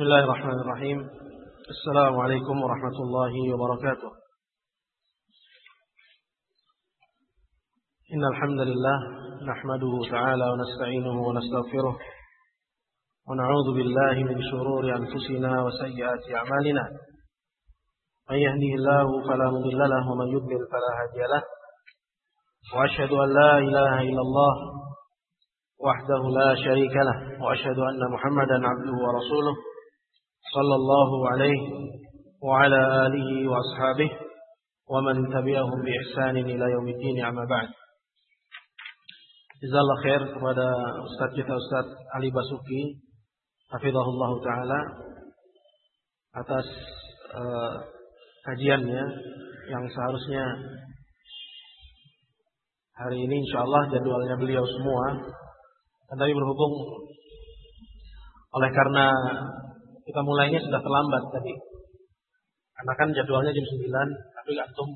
بسم الله الرحمن الرحيم. السلام عليكم ورحمة الله وبركاته. إن الحمد لله نحمده تعالى ونستعينه ونستغفره ونعوذ بالله من شرور أنفسنا وسيئات أعمالنا. من يهده الله فلا مضل له ومن يضلل فلا هادي له. وأشهد أن لا إله إلا الله وحده لا شريك له وأشهد أن محمدا عبده ورسوله. صلى الله عليه وعلى آله وأصحابه ومن تبعهم بإحسان إلى يوم الدين أما بعد Jazakallah khair kepada Ustaz kita Ustaz Ali Basuki Hafizahullah Ta'ala atas uh, kajiannya yang seharusnya hari ini insya Allah jadwalnya beliau semua dan tadi berhubung oleh karena kita mulainya sudah terlambat tadi. Karena kan jadwalnya jam 9, tapi antum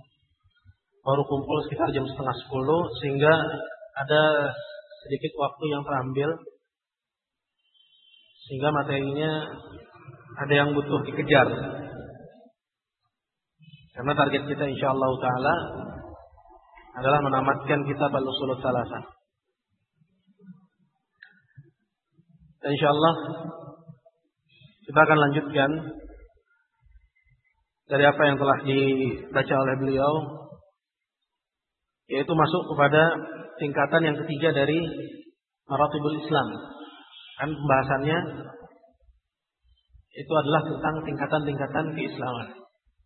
baru kumpul sekitar jam setengah 10 sehingga ada sedikit waktu yang terambil sehingga materinya ada yang butuh dikejar. Karena target kita insya Allah taala adalah menamatkan kitab Al-Usul Salasah. Dan insya Allah kita akan lanjutkan dari apa yang telah dibaca oleh beliau yaitu masuk kepada tingkatan yang ketiga dari maratibul Islam. Kan pembahasannya itu adalah tentang tingkatan-tingkatan keislaman.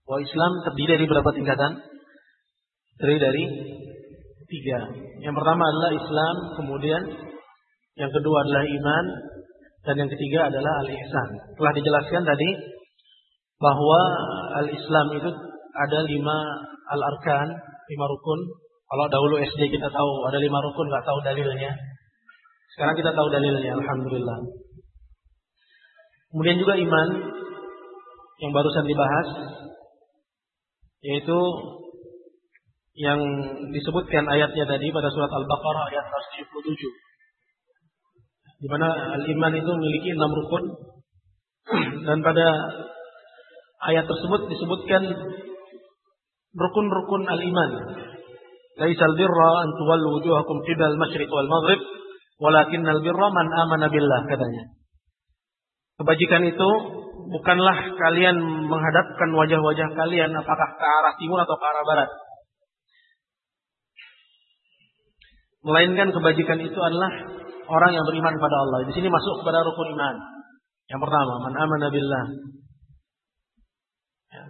Bahwa Islam terdiri dari berapa tingkatan? Terdiri dari tiga. Yang pertama adalah Islam, kemudian yang kedua adalah iman, dan yang ketiga adalah al-ihsan. Telah dijelaskan tadi bahwa al-Islam itu ada lima al-arkan, lima rukun. Kalau dahulu SD kita tahu ada lima rukun, nggak tahu dalilnya. Sekarang kita tahu dalilnya, alhamdulillah. Kemudian juga iman yang barusan dibahas, yaitu yang disebutkan ayatnya tadi pada surat Al-Baqarah ayat 177 di mana al-iman itu memiliki enam rukun dan pada ayat tersebut disebutkan rukun-rukun al-iman. Laisal birra an tuwallu wujuhakum qibal masyriq wal maghrib, walakinnal birra man amana billah katanya. Kebajikan itu bukanlah kalian menghadapkan wajah-wajah kalian apakah ke arah timur atau ke arah barat. Melainkan kebajikan itu adalah orang yang beriman kepada Allah. Di sini masuk kepada rukun iman. Yang pertama, man amana billah. Ya.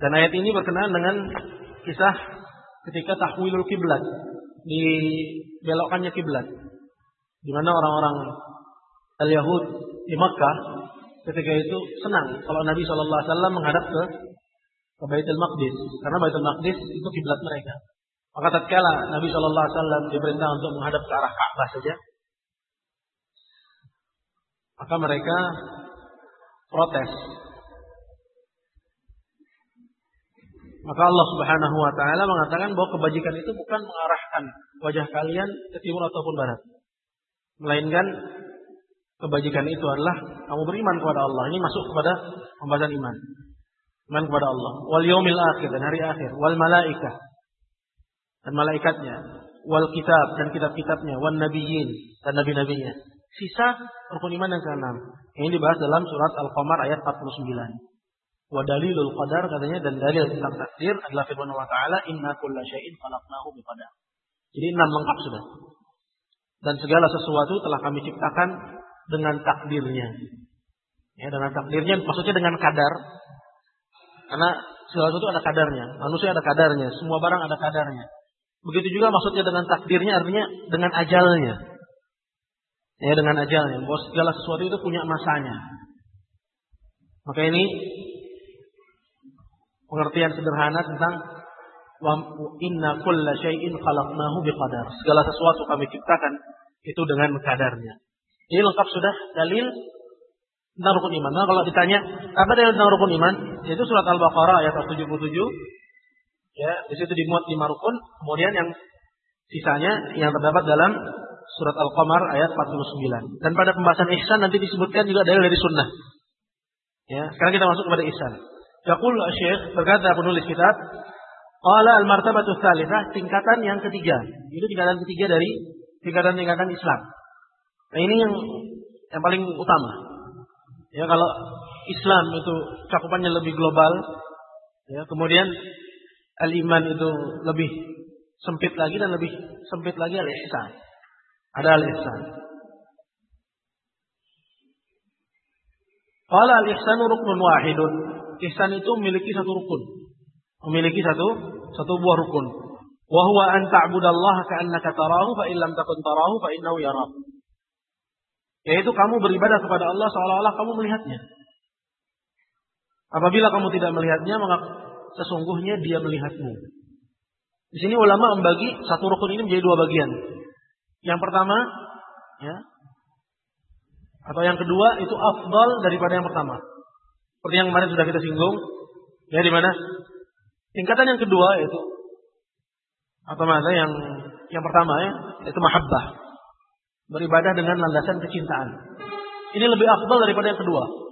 Dan ayat ini berkenaan dengan kisah ketika tahwilul kiblat, dibelokkannya kiblat. Di mana orang-orang al-Yahud di Makkah ketika itu senang kalau Nabi SAW menghadap ke ke Baitul Maqdis karena Baitul Maqdis itu kiblat mereka. Maka tatkala Nabi Shallallahu Alaihi Wasallam diperintah untuk menghadap ke arah Ka'bah saja, maka mereka protes. Maka Allah Subhanahu Wa Taala mengatakan bahwa kebajikan itu bukan mengarahkan wajah kalian ke timur ataupun barat, melainkan kebajikan itu adalah kamu beriman kepada Allah. Ini masuk kepada pembahasan iman. Iman kepada Allah. Wal yaumil akhir dan hari akhir. Wal malaikah dan malaikatnya, wal kitab dan kitab-kitabnya, wan nabiyyin dan nabi-nabinya. Sisa rukun iman yang keenam. Ini dibahas dalam surat Al-Qamar ayat 49. Wa dalilul qadar katanya dan dalil tentang takdir adalah firman Allah Ta'ala inna kulla syai'in khalaqnahu biqadar. Jadi enam lengkap sudah. Dan segala sesuatu telah kami ciptakan dengan takdirnya. Ya, dengan takdirnya maksudnya dengan kadar. Karena segala sesuatu ada kadarnya. Manusia ada kadarnya. Semua barang ada kadarnya. Begitu juga maksudnya dengan takdirnya artinya dengan ajalnya. Ya dengan ajalnya. Bahwa segala sesuatu itu punya masanya. Maka ini pengertian sederhana tentang wa inna kulla syai'in khalaqnahu biqadar. Segala sesuatu kami ciptakan itu dengan kadarnya. Ini lengkap sudah dalil tentang rukun iman. Nah, kalau ditanya apa dalil tentang rukun iman? Yaitu surat Al-Baqarah ayat 77 Ya, di situ dimuat lima rukun, kemudian yang sisanya yang terdapat dalam surat Al-Qamar ayat 49. Dan pada pembahasan ihsan nanti disebutkan juga dalil dari sunnah. Ya, sekarang kita masuk kepada ihsan. Yaqul Syekh berkata penulis kitab, qala al-martabatu tsalitsah, tingkatan yang ketiga. Itu tingkatan ketiga dari tingkatan-tingkatan Islam. Nah, ini yang yang paling utama. Ya, kalau Islam itu cakupannya lebih global, ya, kemudian al-iman itu lebih sempit lagi dan lebih sempit lagi al-ihsan. Ada al-ihsan. Qala al-ihsanu ruknun wahidun. Ihsan itu memiliki satu rukun. Memiliki satu satu buah rukun. Wa huwa an ta'budallaha ka'annaka tarahu fa illam takun tarahu fa innahu yarak. Yaitu kamu beribadah kepada Allah seolah-olah kamu melihatnya. Apabila kamu tidak melihatnya, maka sesungguhnya dia melihatmu. Di sini ulama membagi satu rukun ini menjadi dua bagian. Yang pertama, ya, atau yang kedua itu afdal daripada yang pertama. Seperti yang kemarin sudah kita singgung, ya di mana tingkatan yang kedua yaitu atau mana yang yang pertama ya, itu mahabbah. Beribadah dengan landasan kecintaan. Ini lebih afdal daripada yang kedua.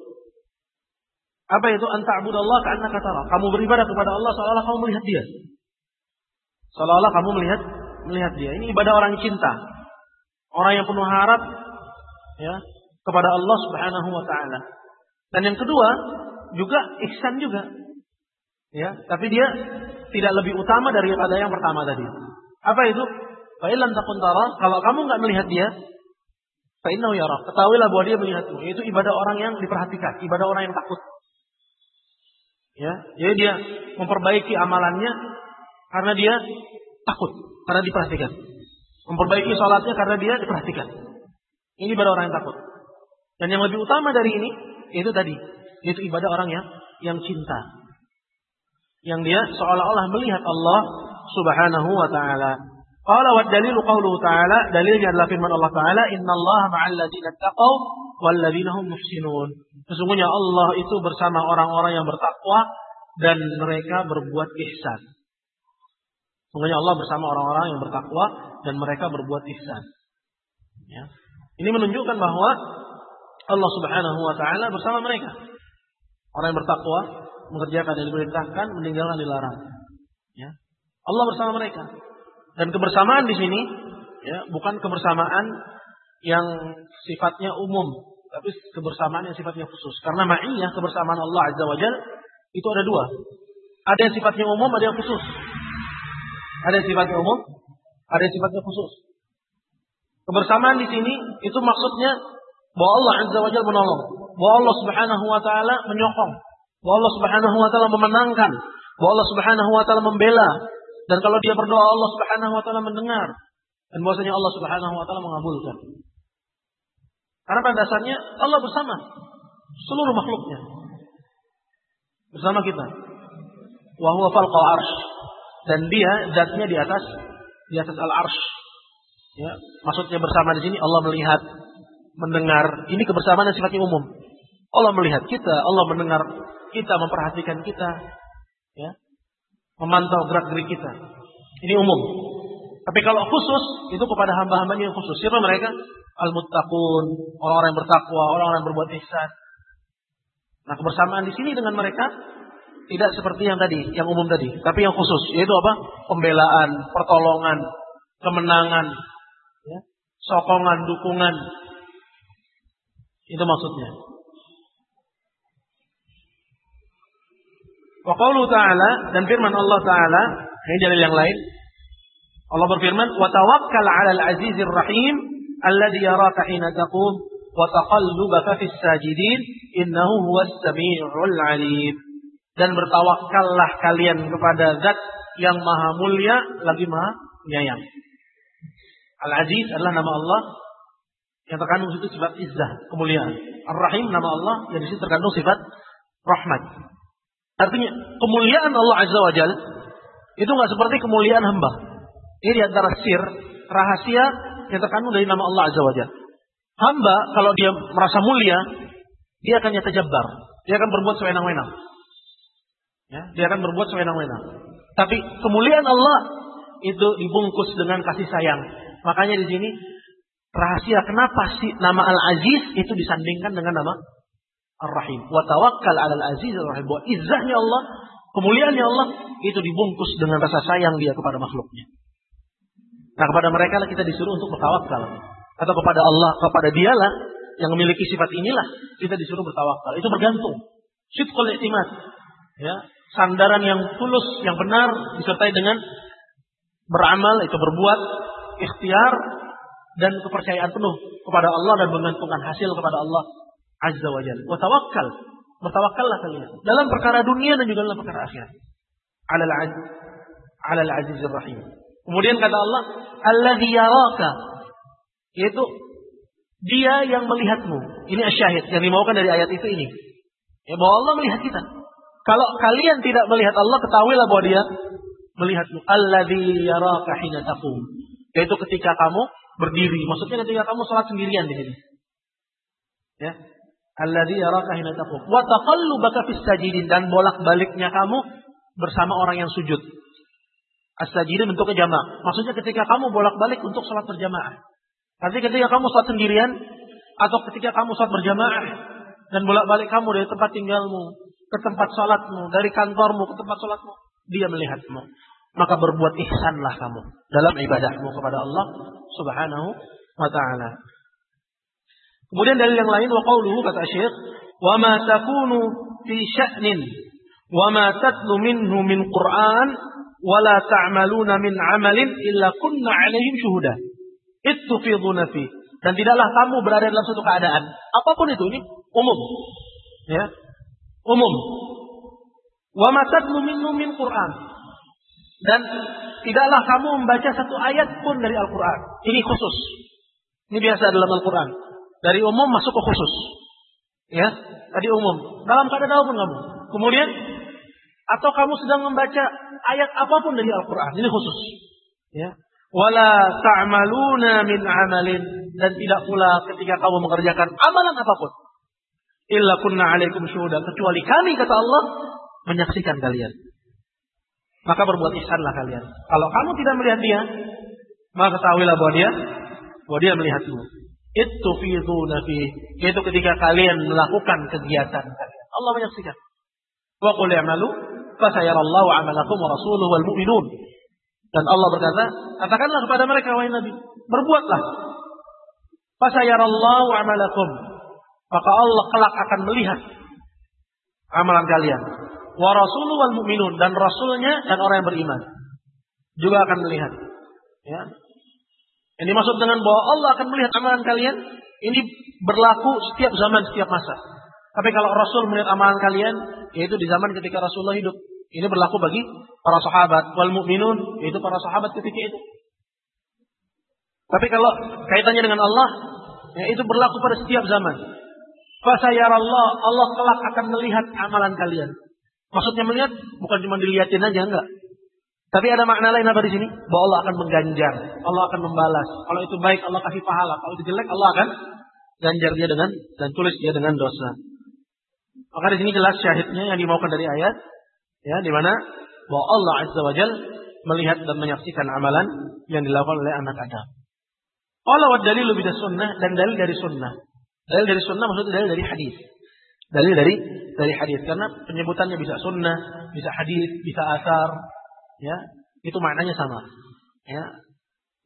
Apa itu anta'budallah ka'anna katara. Kamu beribadah kepada Allah seolah-olah kamu melihat dia. Seolah-olah kamu melihat melihat dia. Ini ibadah orang cinta. Orang yang penuh harap ya kepada Allah Subhanahu wa taala. Dan yang kedua juga ihsan juga. Ya, tapi dia tidak lebih utama daripada yang pertama tadi. Apa itu? Fa takun tara, kalau kamu nggak melihat dia, fa innahu. Ketahuilah bahwa dia melihatmu. Itu ibadah orang yang diperhatikan, ibadah orang yang takut. Ya, jadi dia memperbaiki amalannya karena dia takut, karena diperhatikan. Memperbaiki sholatnya karena dia diperhatikan. Ini ibadah orang yang takut. Dan yang lebih utama dari ini, itu tadi, itu ibadah orang yang yang cinta. Yang dia seolah-olah melihat Allah Subhanahu wa taala. Qala wa dalilu qawluhu ta'ala, dalilnya adalah firman Allah taala, "Innallaha ma'al ladzina taqaw wal ladzina hum muhsinun." Sesungguhnya Allah itu bersama orang-orang yang bertakwa dan mereka berbuat ihsan. Sesungguhnya Allah bersama orang-orang yang bertakwa dan mereka berbuat ihsan. Ya. Ini menunjukkan bahwa Allah Subhanahu wa taala bersama mereka. Orang yang bertakwa mengerjakan yang diperintahkan, meninggalkan dilarang. Ya. Allah bersama mereka. Dan kebersamaan di sini ya, bukan kebersamaan yang sifatnya umum, tapi kebersamaan yang sifatnya khusus. Karena ma'iyah kebersamaan Allah Azza wa Jal itu ada dua. Ada yang sifatnya umum, ada yang khusus. Ada yang sifatnya umum, ada yang sifatnya khusus. Kebersamaan di sini itu maksudnya bahwa Allah Azza wa Jalla menolong, bahwa Allah Subhanahu wa taala menyokong, bahwa Allah Subhanahu wa taala memenangkan, bahwa Allah Subhanahu wa taala membela dan kalau dia berdoa Allah Subhanahu wa taala mendengar dan bahwasanya Allah Subhanahu wa taala mengabulkan. Karena pada dasarnya Allah bersama seluruh makhluknya. Bersama kita. Wa huwa arsh. Dan dia zatnya di atas di atas al-arsh. Ya, maksudnya bersama di sini Allah melihat, mendengar. Ini kebersamaan yang sifatnya umum. Allah melihat kita, Allah mendengar kita, memperhatikan kita, ya, memantau gerak-gerik kita. Ini umum. Tapi kalau khusus itu kepada hamba-hambanya yang khusus. Siapa mereka? Al-muttaqun, orang-orang yang bertakwa, orang-orang yang berbuat ihsan. Nah, kebersamaan di sini dengan mereka tidak seperti yang tadi, yang umum tadi, tapi yang khusus, yaitu apa? Pembelaan, pertolongan, kemenangan, ya, sokongan, dukungan, itu maksudnya. Wa ta'ala dan firman Allah taala, ini dalil yang lain. Allah berfirman, "Wa tawakkal 'alal 'azizir rahim alladhi yaraka hina taqum wa taqallubaka fis sajidin innahu huwas samii'ul 'alim." Dan bertawakallah kalian kepada Zat yang Maha Mulia lagi Maha Penyayang. Al-Aziz adalah nama Allah yang terkandung situ sifat izzah, kemuliaan. Ar-Rahim nama Allah yang di situ terkandung sifat rahmat. Artinya kemuliaan Allah Azza wa Jal itu nggak seperti kemuliaan hamba. Ini di antara sir, rahasia yang terkandung dari nama Allah Azza wa Jal. Hamba kalau dia merasa mulia, dia akan nyata jabar. Dia akan berbuat sewenang-wenang. Ya, dia akan berbuat sewenang-wenang. Tapi kemuliaan Allah itu dibungkus dengan kasih sayang. Makanya di sini rahasia kenapa sih nama Al-Aziz itu disandingkan dengan nama Ar-Rahim. Wa tawakkal 'alal Aziz Ar-Rahim. Bahwa izzahnya Allah, kemuliaannya Allah itu dibungkus dengan rasa sayang dia kepada makhluknya. Nah, kepada mereka lah kita disuruh untuk bertawakal. Atau kepada Allah, kepada dialah yang memiliki sifat inilah kita disuruh bertawakal. Itu bergantung. Sidqul i'timad. Ya, sandaran yang tulus, yang benar disertai dengan beramal itu berbuat ikhtiar dan kepercayaan penuh kepada Allah dan menggantungkan hasil kepada Allah Azza wa Jalla. Wa tawakkal. Bertawakkallah kalian dalam perkara dunia dan juga dalam perkara akhirat. Alal aziz alal azizir rahim. Kemudian kata Allah, alladzi yaraka yaitu dia yang melihatmu. Ini asyahid yang dimaukan dari ayat itu ini. Ya bahwa Allah melihat kita. Kalau kalian tidak melihat Allah, ketahuilah bahwa dia melihatmu. Alladzi yaraka hina taqum. Yaitu ketika kamu berdiri. Maksudnya ketika kamu sholat sendirian di sini. Ya. Alladzi yaraka hina taqum. Wa taqallubaka fis sajidin dan bolak-baliknya kamu bersama orang yang sujud. As-sajidin bentuknya jamak. Maksudnya ketika kamu bolak-balik untuk sholat berjamaah. Nanti ketika kamu sholat sendirian atau ketika kamu sholat berjamaah dan bolak-balik kamu dari tempat tinggalmu ke tempat sholatmu, dari kantormu ke tempat sholatmu, dia melihatmu. Maka berbuat ihsanlah kamu dalam ibadahmu kepada Allah Subhanahu wa taala. Kemudian dari yang lain wa qauluhu kata Syekh, "Wa ma takunu fi sya'nin wa ma tatlu minhu min Qur'an wa la ta'maluna min 'amalin illa kunna 'alaihim syuhuda." Ittufiduna fi. Dan tidaklah kamu berada dalam suatu keadaan, apa pun itu ini umum. Ya. Umum. Wa ma tatlu minhu min Qur'an. Dan tidaklah kamu membaca satu ayat pun dari Al-Qur'an. Ini khusus. Ini biasa dalam Al-Qur'an. Dari umum masuk ke khusus. Ya, tadi umum. Dalam keadaan apa pun kamu. Kemudian atau kamu sedang membaca ayat apa pun dari Al-Qur'an. Ini khusus. Ya. Wala ta'maluna min amalin dan tidak pula ketika kamu mengerjakan amalan apa pun. Illa kunna alaikum syuhudan kecuali kami kata Allah menyaksikan kalian. Maka berbuat ihsanlah kalian. Kalau kamu tidak melihat dia, maka ketahuilah bahwa dia bahwa dia melihatmu. Itu fiduna fi. Yaitu ketika kalian melakukan kegiatan kalian. Allah menyaksikan. Wa qul i'malu fasayarallahu 'amalakum wa rasuluhu wal mu'minun. Dan Allah berkata, katakanlah kepada mereka wahai Nabi, berbuatlah. Fasayarallahu 'amalakum. Maka Allah kelak akan melihat amalan kalian. Wa rasuluhu wal mu'minun dan rasulnya dan orang yang beriman juga akan melihat. Ya, yang dimaksud dengan bahwa Allah akan melihat amalan kalian, ini berlaku setiap zaman, setiap masa. Tapi kalau Rasul melihat amalan kalian, yaitu di zaman ketika Rasulullah hidup. Ini berlaku bagi para sahabat. Wal mu'minun, yaitu para sahabat ketika itu. Tapi kalau kaitannya dengan Allah, ya itu berlaku pada setiap zaman. Fasayarallah, Allah kelak akan melihat amalan kalian. Maksudnya melihat bukan cuma dilihatin aja, enggak. Tapi ada makna lain apa di sini? Bahwa Allah akan mengganjar, Allah akan membalas. Kalau itu baik, Allah kasih pahala. Kalau itu jelek, Allah akan ganjar dia dengan dan tulis dia dengan dosa. Maka di sini jelas syahidnya yang dimaukan dari ayat, ya, di mana bahwa Allah Azza wa Jal melihat dan menyaksikan amalan yang dilakukan oleh anak Adam. Allah wa dalil lebih sunnah dan dalil dari sunnah. Dalil dari sunnah maksudnya dalil dari hadis. Dalil dari dari hadis karena penyebutannya bisa sunnah, bisa hadis, bisa asar, ya itu maknanya sama. Ya.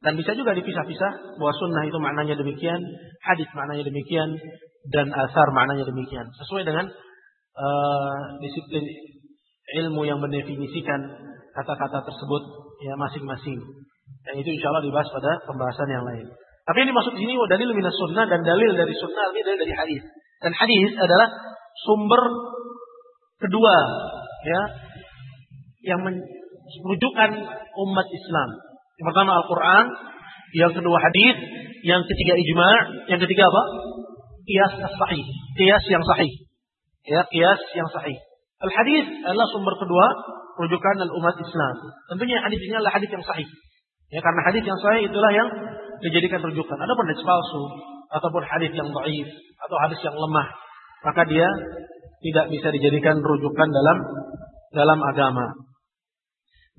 Dan bisa juga dipisah-pisah bahwa sunnah itu maknanya demikian hadis maknanya demikian dan asar maknanya demikian. Sesuai dengan uh, disiplin ilmu yang mendefinisikan kata-kata tersebut ya masing-masing. Dan itu insya Allah dibahas pada pembahasan yang lain. Tapi ini maksud di sini dalil minas sunnah dan dalil dari sunnah ini dalil dari hadis. Dan hadis adalah sumber kedua ya yang men rujukan umat Islam. Yang pertama Al-Quran, yang kedua hadis, yang ketiga ijma, yang ketiga apa? Kias sahih, kias yang sahih. Ya, kias yang sahih. Al-hadis adalah sumber kedua rujukan dan umat Islam. Tentunya hadis ini adalah hadis yang sahih. Ya, karena hadis yang sahih itulah yang dijadikan rujukan. Adapun hadis palsu ataupun hadis yang dhaif atau hadis yang lemah, maka dia tidak bisa dijadikan rujukan dalam dalam agama.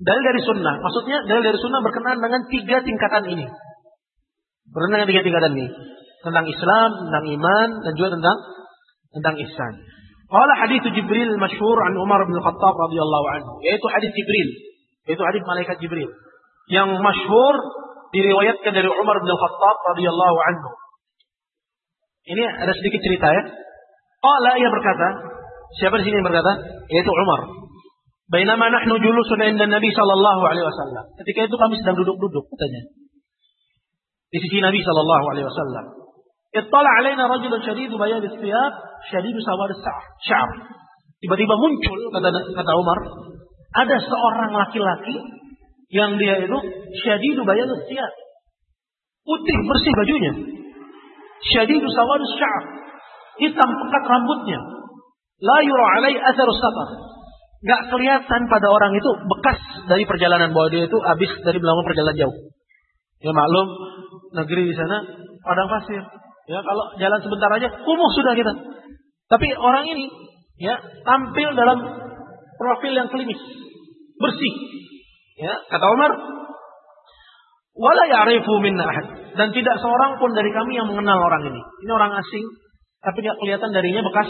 Dalil dari sunnah. Maksudnya dalil dari sunnah berkenaan dengan tiga tingkatan ini. Berkenaan dengan tiga tingkatan ini. Tentang Islam, tentang iman, dan juga tentang tentang ihsan. Qala hadis Jibril masyhur an Umar bin Khattab radhiyallahu anhu, yaitu hadis Jibril, yaitu hadis malaikat Jibril yang masyhur diriwayatkan dari Umar bin Khattab radhiyallahu anhu. Ini ada sedikit cerita ya. Qala ia berkata, siapa di sini yang berkata? Yaitu Umar. Bainama nahnu julusun inda Nabi sallallahu alaihi wasallam. Ketika itu kami sedang duduk-duduk katanya. Di sisi Nabi sallallahu alaihi wasallam. Ittala alaina rajulun syadidu bayad thiyab, syadidu sawad sya'ar. Tiba-tiba muncul kata kata Umar, ada seorang laki-laki yang dia itu syadidu bayad thiyab. Putih bersih bajunya. Syadidu sawad sya'ar. Hitam pekat rambutnya. La yura alai atharus safar. Gak kelihatan pada orang itu bekas dari perjalanan bahwa dia itu habis dari melakukan perjalanan jauh. Ya maklum negeri di sana padang pasir. Ya kalau jalan sebentar aja kumuh sudah kita. Tapi orang ini ya tampil dalam profil yang klinis, bersih. Ya, kata Umar, wala ya'rifu minna ahad. Dan tidak seorang pun dari kami yang mengenal orang ini. Ini orang asing, tapi tidak kelihatan darinya bekas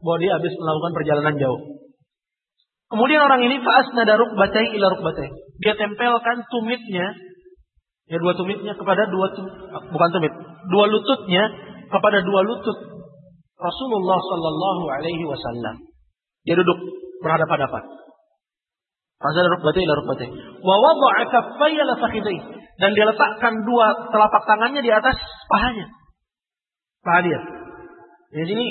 bahwa dia habis melakukan perjalanan jauh. Kemudian orang ini fa'asnada rukbatai ila rukbatai. Dia tempelkan tumitnya, ya dua tumitnya kepada dua bukan tumit, dua lututnya kepada dua lutut Rasulullah Sallallahu Alaihi Wasallam. Dia duduk berhadapan-hadapan. Fa'asnada rukbatai ila rukbatai. Wa wada'a kaffayya la fakhidai. Dan dia letakkan dua telapak tangannya di atas pahanya. Paha dia. Di sini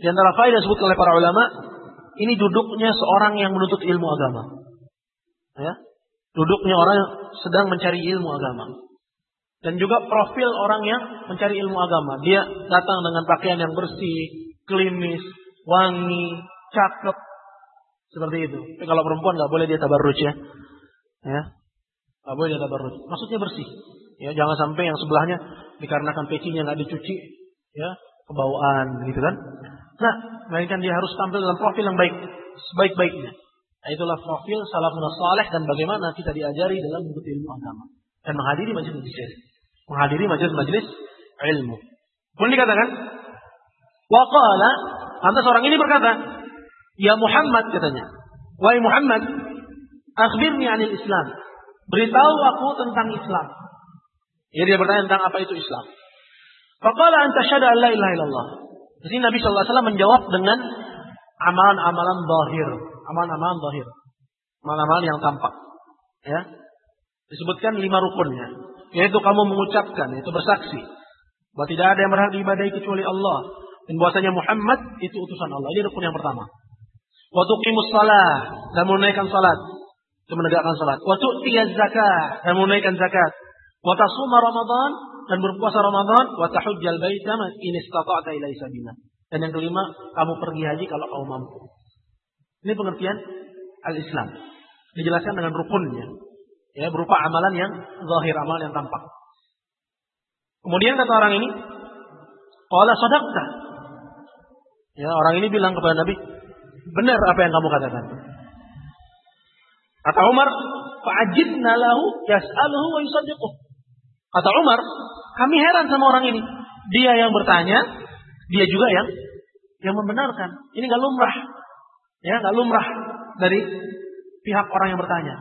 di antara faedah disebut oleh para ulama, ini duduknya seorang yang menuntut ilmu agama. Ya. Duduknya orang yang sedang mencari ilmu agama. Dan juga profil orang yang mencari ilmu agama. Dia datang dengan pakaian yang bersih, klimis, wangi, cakep. Seperti itu. Tapi kalau perempuan nggak boleh dia tabarruj ya. Ya. Nggak boleh dia tabarruj. Maksudnya bersih. Ya, jangan sampai yang sebelahnya dikarenakan pecinya nggak dicuci, ya, kebawaan gitu kan. Nah, melainkan dia harus tampil dalam profil yang baik, sebaik-baiknya. Nah, itulah profil salafun saleh dan bagaimana kita diajari dalam menuntut ilmu agama dan menghadiri majelis-majelis menghadiri majelis-majelis ilmu. Pun dikatakan, waqala, lantas orang ini berkata, ya Muhammad katanya, wahai Muhammad, akhbirni anil Islam. Beritahu aku tentang Islam. Ya dia bertanya tentang apa itu Islam. Faqala anta syada an la ilaha illallah. Di sini Nabi SAW menjawab dengan amalan-amalan zahir, amalan-amalan zahir. Amalan-amalan yang tampak. Ya. Disebutkan lima rukunnya. Yaitu kamu mengucapkan, yaitu bersaksi. Bahwa tidak ada yang berhak diibadahi kecuali Allah. Dan bahwasanya Muhammad itu utusan Allah. Ini rukun yang pertama. Waktu tuqimus salah dan menunaikan salat. Itu menegakkan salat. Waktu tu'tiyaz zakat dan menunaikan zakat. Wa tasuma Ramadan dan berpuasa Ramadan wa tahujjal baita in istata'ta ilaihi sabila. Dan yang kelima, kamu pergi haji kalau kamu mampu. Ini pengertian al-Islam. Dijelaskan dengan rukunnya. Ya, berupa amalan yang zahir, amalan yang tampak. Kemudian kata orang ini, "Qala sadaqta." Ya, orang ini bilang kepada Nabi, "Benar apa yang kamu katakan." Kata Umar, "Fa'ajibna lahu yas'aluhu wa yusaddiquh." Kata Umar, kami heran sama orang ini. Dia yang bertanya, dia juga yang yang membenarkan. Ini nggak lumrah, ya nggak lumrah dari pihak orang yang bertanya.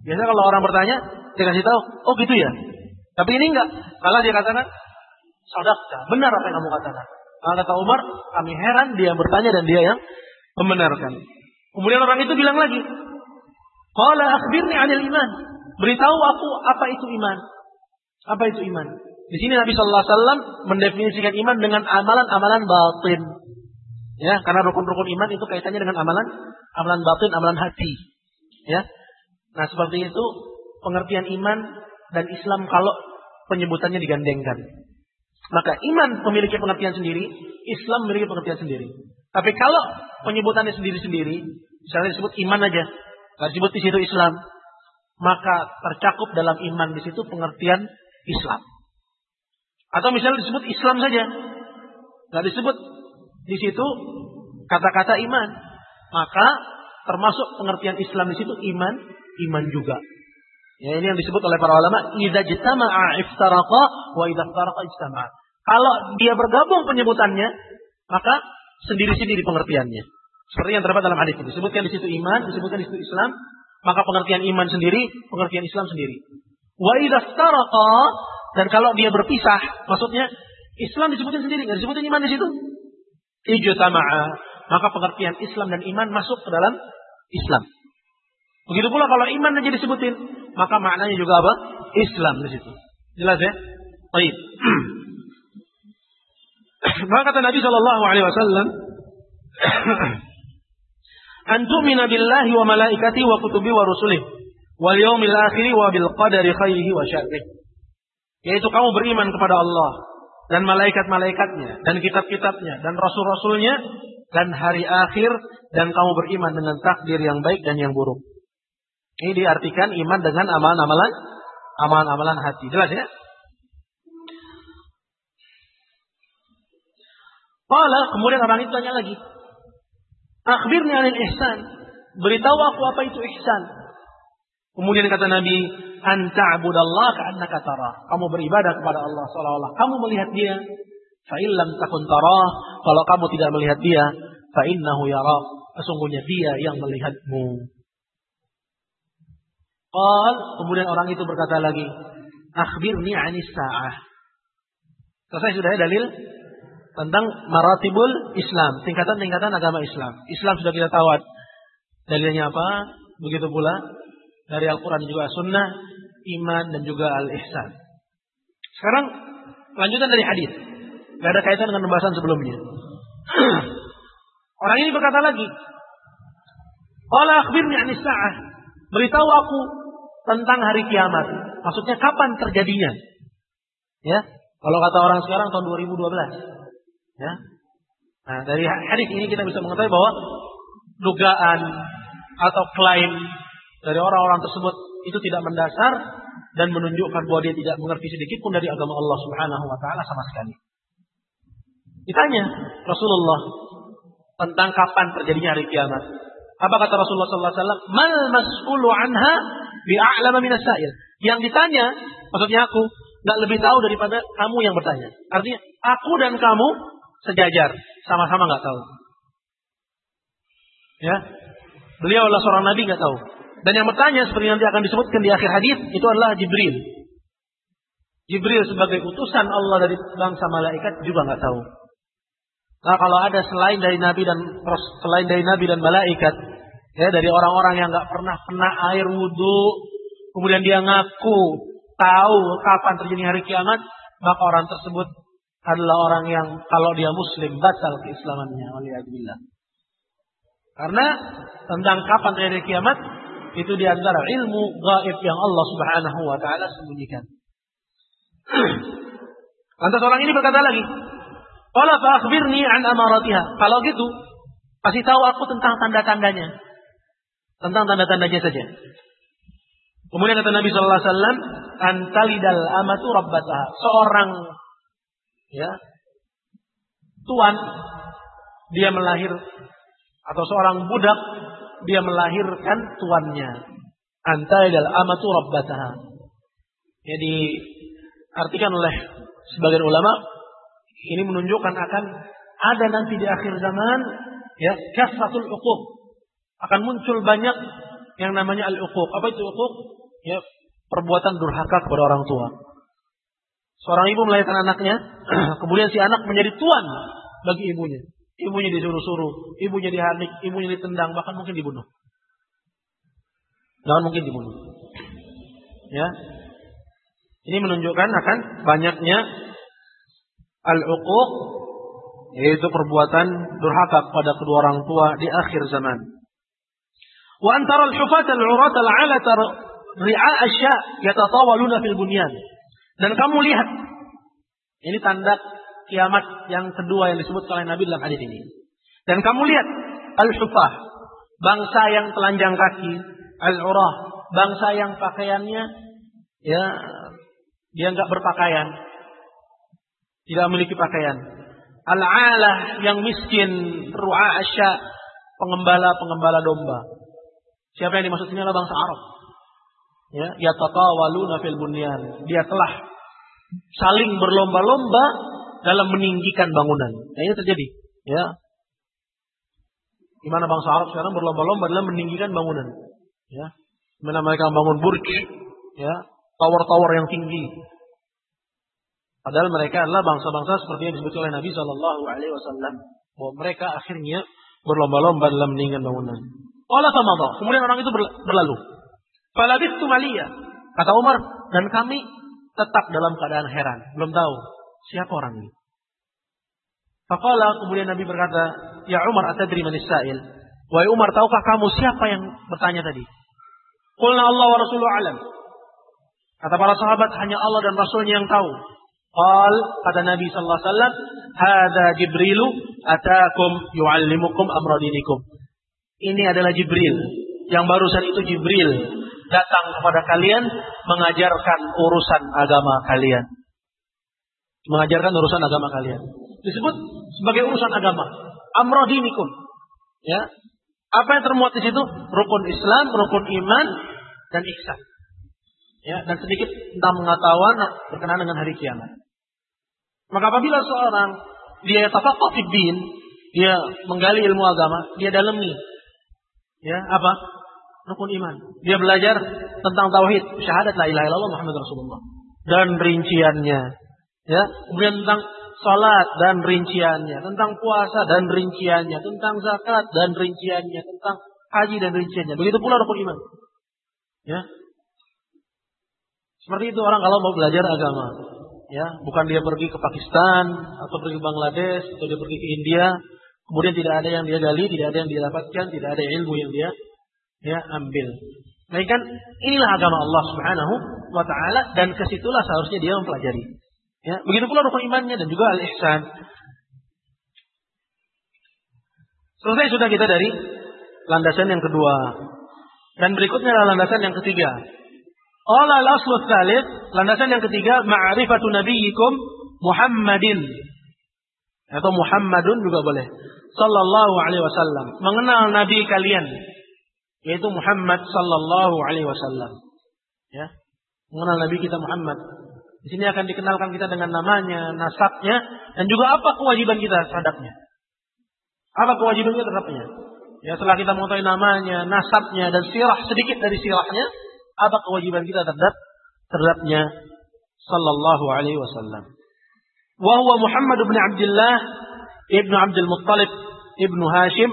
Biasanya kalau orang bertanya, dia kasih tahu, oh gitu ya. Tapi ini enggak. Kalau dia katakan, sadaqta, benar apa yang kamu katakan. Kalau kata Umar, kami heran dia yang bertanya dan dia yang membenarkan. Kemudian orang itu bilang lagi, Qala akhbirni 'anil iman. Beritahu aku apa itu iman. Apa itu iman? Di sini Nabi Shallallahu Alaihi Wasallam mendefinisikan iman dengan amalan-amalan batin. Ya, karena rukun-rukun iman itu kaitannya dengan amalan, amalan batin, amalan hati. Ya, nah seperti itu pengertian iman dan Islam kalau penyebutannya digandengkan. Maka iman memiliki pengertian sendiri, Islam memiliki pengertian sendiri. Tapi kalau penyebutannya sendiri-sendiri, misalnya disebut iman aja, nggak disebut di situ Islam, maka tercakup dalam iman di situ pengertian Islam. Atau misalnya disebut Islam saja. Nggak disebut di situ kata-kata iman. Maka termasuk pengertian Islam di situ iman, iman juga. Ya, ini yang disebut oleh para ulama, idza jtama'a iftaraqa wa idza iftaraqa ijtama'a. Kalau dia bergabung penyebutannya, maka sendiri-sendiri pengertiannya. Seperti yang terdapat dalam hadis. Disebutkan di situ iman, disebutkan di situ Islam, maka pengertian iman sendiri, pengertian Islam sendiri. Wa idza iftaraqa dan kalau dia berpisah, maksudnya Islam disebutkan sendiri, nggak disebutkan iman di situ. Ijtama'a, maka pengertian Islam dan iman masuk ke dalam Islam. Begitu pula kalau iman aja disebutin, maka maknanya juga apa? Islam di situ. Jelas ya? Baik. maka kata Nabi Shallallahu Alaihi Wasallam, "Antumina billahi wa malaikati wa kutubi wa rusulih wal yaumil akhir wa bil qadari khairihi wa syarrih." Yaitu kamu beriman kepada Allah dan malaikat-malaikatnya dan kitab-kitabnya dan rasul-rasulnya dan hari akhir dan kamu beriman dengan takdir yang baik dan yang buruk. Ini diartikan iman dengan amalan-amalan amalan-amalan hati. Jelas ya? Qala, kemudian orang itu tanya lagi. Akhbirni anil ihsan. Beritahu aku apa itu ihsan. Kemudian kata Nabi, anta abudallah ka'annaka tara. Kamu beribadah kepada Allah seolah-olah kamu melihat dia. Fa illam takun tarah, kalau kamu tidak melihat dia, fa innahu. Sesungguhnya dia yang melihatmu. Qal, kemudian orang itu berkata lagi, akhbirni anis sa'ah. Selesai sudah ya dalil tentang maratibul Islam, tingkatan-tingkatan agama Islam. Islam sudah kita tahu dalilnya apa, begitu pula dari Al-Quran juga Sunnah, iman dan juga al-ihsan. Sekarang lanjutan dari hadis, gak ada kaitan dengan pembahasan sebelumnya. Orang ini berkata lagi, Qala akhbirni anis sa'ah. Beritahu aku tentang hari kiamat. Maksudnya kapan terjadinya? Ya, kalau kata orang sekarang tahun 2012. Ya. Nah, dari hadis ini kita bisa mengetahui bahwa dugaan atau klaim dari orang-orang tersebut itu tidak mendasar dan menunjukkan bahwa dia tidak mengerti sedikit pun dari agama Allah Subhanahu wa taala sama sekali. Ditanya Rasulullah tentang kapan terjadinya hari kiamat. Apa kata Rasulullah sallallahu alaihi wasallam? Mal mas'ulu anha bi'a'lama minas sa'il. Yang ditanya, maksudnya aku, nggak lebih tahu daripada kamu yang bertanya. Artinya, aku dan kamu sejajar, sama-sama nggak tahu. Ya, beliau adalah seorang nabi nggak tahu. Dan yang bertanya seperti nanti akan disebutkan di akhir hadis itu adalah Jibril. Jibril sebagai utusan Allah dari bangsa malaikat juga nggak tahu. Nah kalau ada selain dari Nabi dan selain dari Nabi dan malaikat, ya dari orang-orang yang nggak pernah kena air wudhu, kemudian dia ngaku tahu kapan terjadi hari kiamat, maka orang tersebut adalah orang yang kalau dia muslim batal keislamannya oleh Allah. Karena tentang kapan terjadi kiamat itu di antara ilmu gaib yang Allah Subhanahu wa taala sembunyikan. Lantas orang ini berkata lagi, Qala fa akhbirni an amaratiha. Kalau gitu, kasih tahu aku tentang tanda-tandanya. Tentang tanda-tandanya saja. Kemudian kata Nabi sallallahu alaihi wasallam, "Antalidal amatu rabbataha." Seorang ya tuan dia melahir atau seorang budak dia melahirkan tuannya. Antalidal amatu rabbataha. Jadi artikan oleh sebagian ulama ini menunjukkan akan ada nanti di akhir zaman ya kasratul uquq. Akan muncul banyak yang namanya al-uquq. Apa itu uquq? Ya, perbuatan durhaka kepada orang tua. Seorang ibu melahirkan anaknya, kemudian si anak menjadi tuan bagi ibunya. Ibunya disuruh-suruh, ibunya dihanik, ibunya ditendang, bahkan mungkin dibunuh. Bahkan mungkin dibunuh. Ya. Ini menunjukkan akan banyaknya al-uquq yaitu perbuatan durhaka kepada kedua orang tua di akhir zaman. Wa antara al-hufat al-urat al-alat ri'a asya yatatawaluna fil bunyan. Dan kamu lihat ini tanda kiamat yang kedua yang disebut oleh Nabi dalam hadis ini. Dan kamu lihat al-hufah bangsa yang telanjang kaki, al-urah bangsa yang pakaiannya ya dia enggak berpakaian, tidak memiliki pakaian. Al-alah yang miskin, ru'asya, pengembala-pengembala domba. Siapa yang dimaksud ini adalah bangsa Arab. Ya, yatatawaluna fil bunyan. Dia telah saling berlomba-lomba dalam meninggikan bangunan. Ya, ini terjadi. Ya. Di mana bangsa Arab sekarang berlomba-lomba dalam meninggikan bangunan. Ya. Di mana mereka membangun burj, ya, tower-tower yang tinggi. Padahal mereka adalah bangsa-bangsa seperti yang disebut oleh Nabi Shallallahu Alaihi Wasallam bahwa mereka akhirnya berlomba-lomba dalam meninggikan bangunan. Allah sama Kemudian orang itu berlalu. Falabith tumalia. Kata Umar, dan kami tetap dalam keadaan heran. Belum tahu siapa orang ini. Faqala kemudian Nabi berkata, Ya Umar atadri manis sa'il. Wahai Umar, tahukah kamu siapa yang bertanya tadi? Qulna Allah wa Rasulullah alam. Kata para sahabat, hanya Allah dan Rasulnya yang tahu. Qal, kata Nabi sallallahu alaihi wasallam, "Hadza Jibrilu atakum yu'allimukum amra dinikum." Ini adalah Jibril. Yang barusan itu Jibril datang kepada kalian mengajarkan urusan agama kalian. Mengajarkan urusan agama kalian. Disebut sebagai urusan agama. Amra dinikum. Ya. Apa yang termuat di situ? Rukun Islam, rukun iman, dan ihsan. Ya, dan sedikit tentang pengetahuan berkenaan dengan hari kiamat. Maka apabila seorang dia tafaqah din, dia menggali ilmu agama, dia dalami. Ya, apa? Rukun iman. Dia belajar tentang tauhid, syahadat la ilaha illallah Muhammad Rasulullah dan rinciannya. Ya, kemudian tentang salat dan rinciannya, tentang puasa dan rinciannya, tentang zakat dan rinciannya, tentang haji dan rinciannya. Begitu pula rukun iman. Ya. Seperti itu orang kalau mau belajar agama ya bukan dia pergi ke Pakistan atau pergi ke Bangladesh atau dia pergi ke India kemudian tidak ada yang dia gali tidak ada yang dia dapatkan tidak ada ilmu yang dia ya ambil nah kan inilah agama Allah Subhanahu wa taala dan ke situlah seharusnya dia mempelajari ya begitu pula rukun imannya dan juga al ihsan selesai sudah kita dari landasan yang kedua dan berikutnya adalah landasan yang ketiga Qala al-aslu landasan yang ketiga ma'rifatu nabiyyikum Muhammadin. Atau Muhammadun juga boleh. Sallallahu alaihi wasallam. Mengenal nabi kalian yaitu Muhammad sallallahu alaihi wasallam. Ya. Mengenal nabi kita Muhammad. Di sini akan dikenalkan kita dengan namanya, nasabnya, dan juga apa kewajiban kita terhadapnya. Apa kewajiban kita terhadapnya? Ya, setelah kita mengetahui namanya, nasabnya, dan sirah sedikit dari sirahnya, apa kewajiban kita terhadap terhadapnya sallallahu alaihi wasallam. Wa huwa Muhammad bin Abdullah ibnu Abdul Muttalib ibnu Hashim.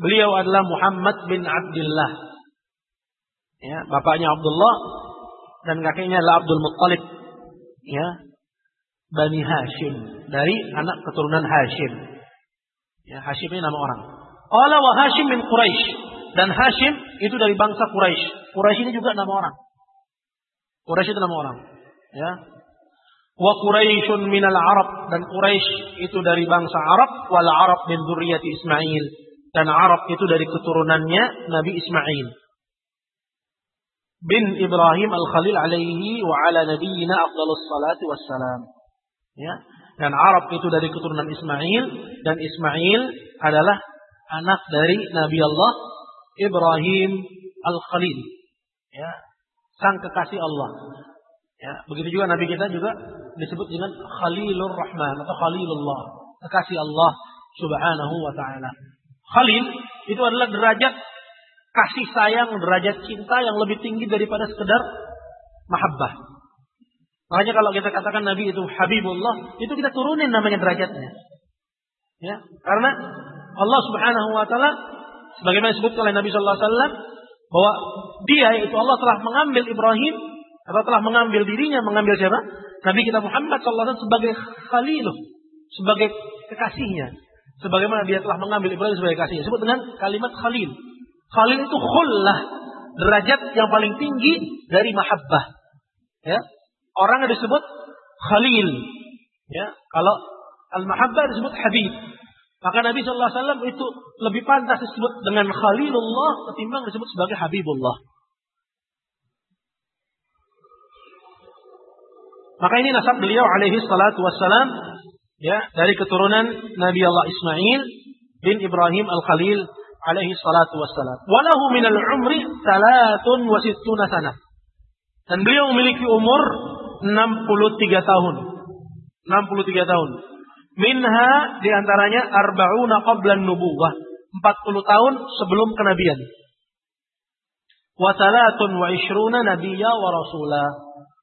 Beliau adalah Muhammad bin Abdullah. Ya, bapaknya Abdullah dan kakeknya adalah Abdul Muttalib. Ya. Bani Hashim dari anak keturunan Hashim. Ya, Hashim ini nama orang. Qala wa Hashim min Quraisy. Dan Hashim itu dari bangsa Quraisy. Quraisy ini juga nama orang. Quraisy itu nama orang. Ya. Wa Quraisyun minal Arab dan Quraisy itu dari bangsa Arab wal Arab min dzurriyyati Ismail dan Arab itu dari keturunannya Nabi Ismail bin Ibrahim al-Khalil alaihi wa ala nabiyyina afdhalus salatu wassalam. Ya. Dan Arab itu dari keturunan Ismail dan Ismail adalah anak dari Nabi Allah Ibrahim Al-Khalil. Ya, sang kekasih Allah. Ya, begitu juga nabi kita juga disebut dengan Khalilur Rahman atau Khalilullah, kekasih Allah Subhanahu wa taala. Khalil itu adalah derajat kasih sayang, derajat cinta yang lebih tinggi daripada sekedar mahabbah. Makanya kalau kita katakan Nabi itu Habibullah, itu kita turunin namanya derajatnya. Ya, karena Allah Subhanahu wa taala sebagaimana disebut oleh Nabi sallallahu alaihi wasallam bahwa dia yaitu Allah telah mengambil Ibrahim atau telah mengambil dirinya mengambil siapa? Nabi kita Muhammad sallallahu alaihi wasallam sebagai khalil, sebagai kekasihnya. Sebagaimana dia telah mengambil Ibrahim sebagai kasihnya. Disebut dengan kalimat khalil. Khalil itu khullah, derajat yang paling tinggi dari mahabbah. Ya. Orang yang disebut khalil. Ya, kalau al-mahabbah disebut habib. Maka Nabi Wasallam itu lebih pantas disebut dengan Khalilullah ketimbang disebut sebagai Habibullah. Maka ini nasab beliau alaihi salatu wassalam ya dari keturunan Nabi Allah Ismail bin Ibrahim al-Khalil alaihi salatu wassalam. Walahu minal umri salatun wa sittuna sana. Dan beliau memiliki umur 63 tahun. 63 tahun. Minha di antaranya arba'una qablan nubuwah. 40 tahun sebelum kenabian. Wa salatun wa ishruna nabiyya wa rasulah.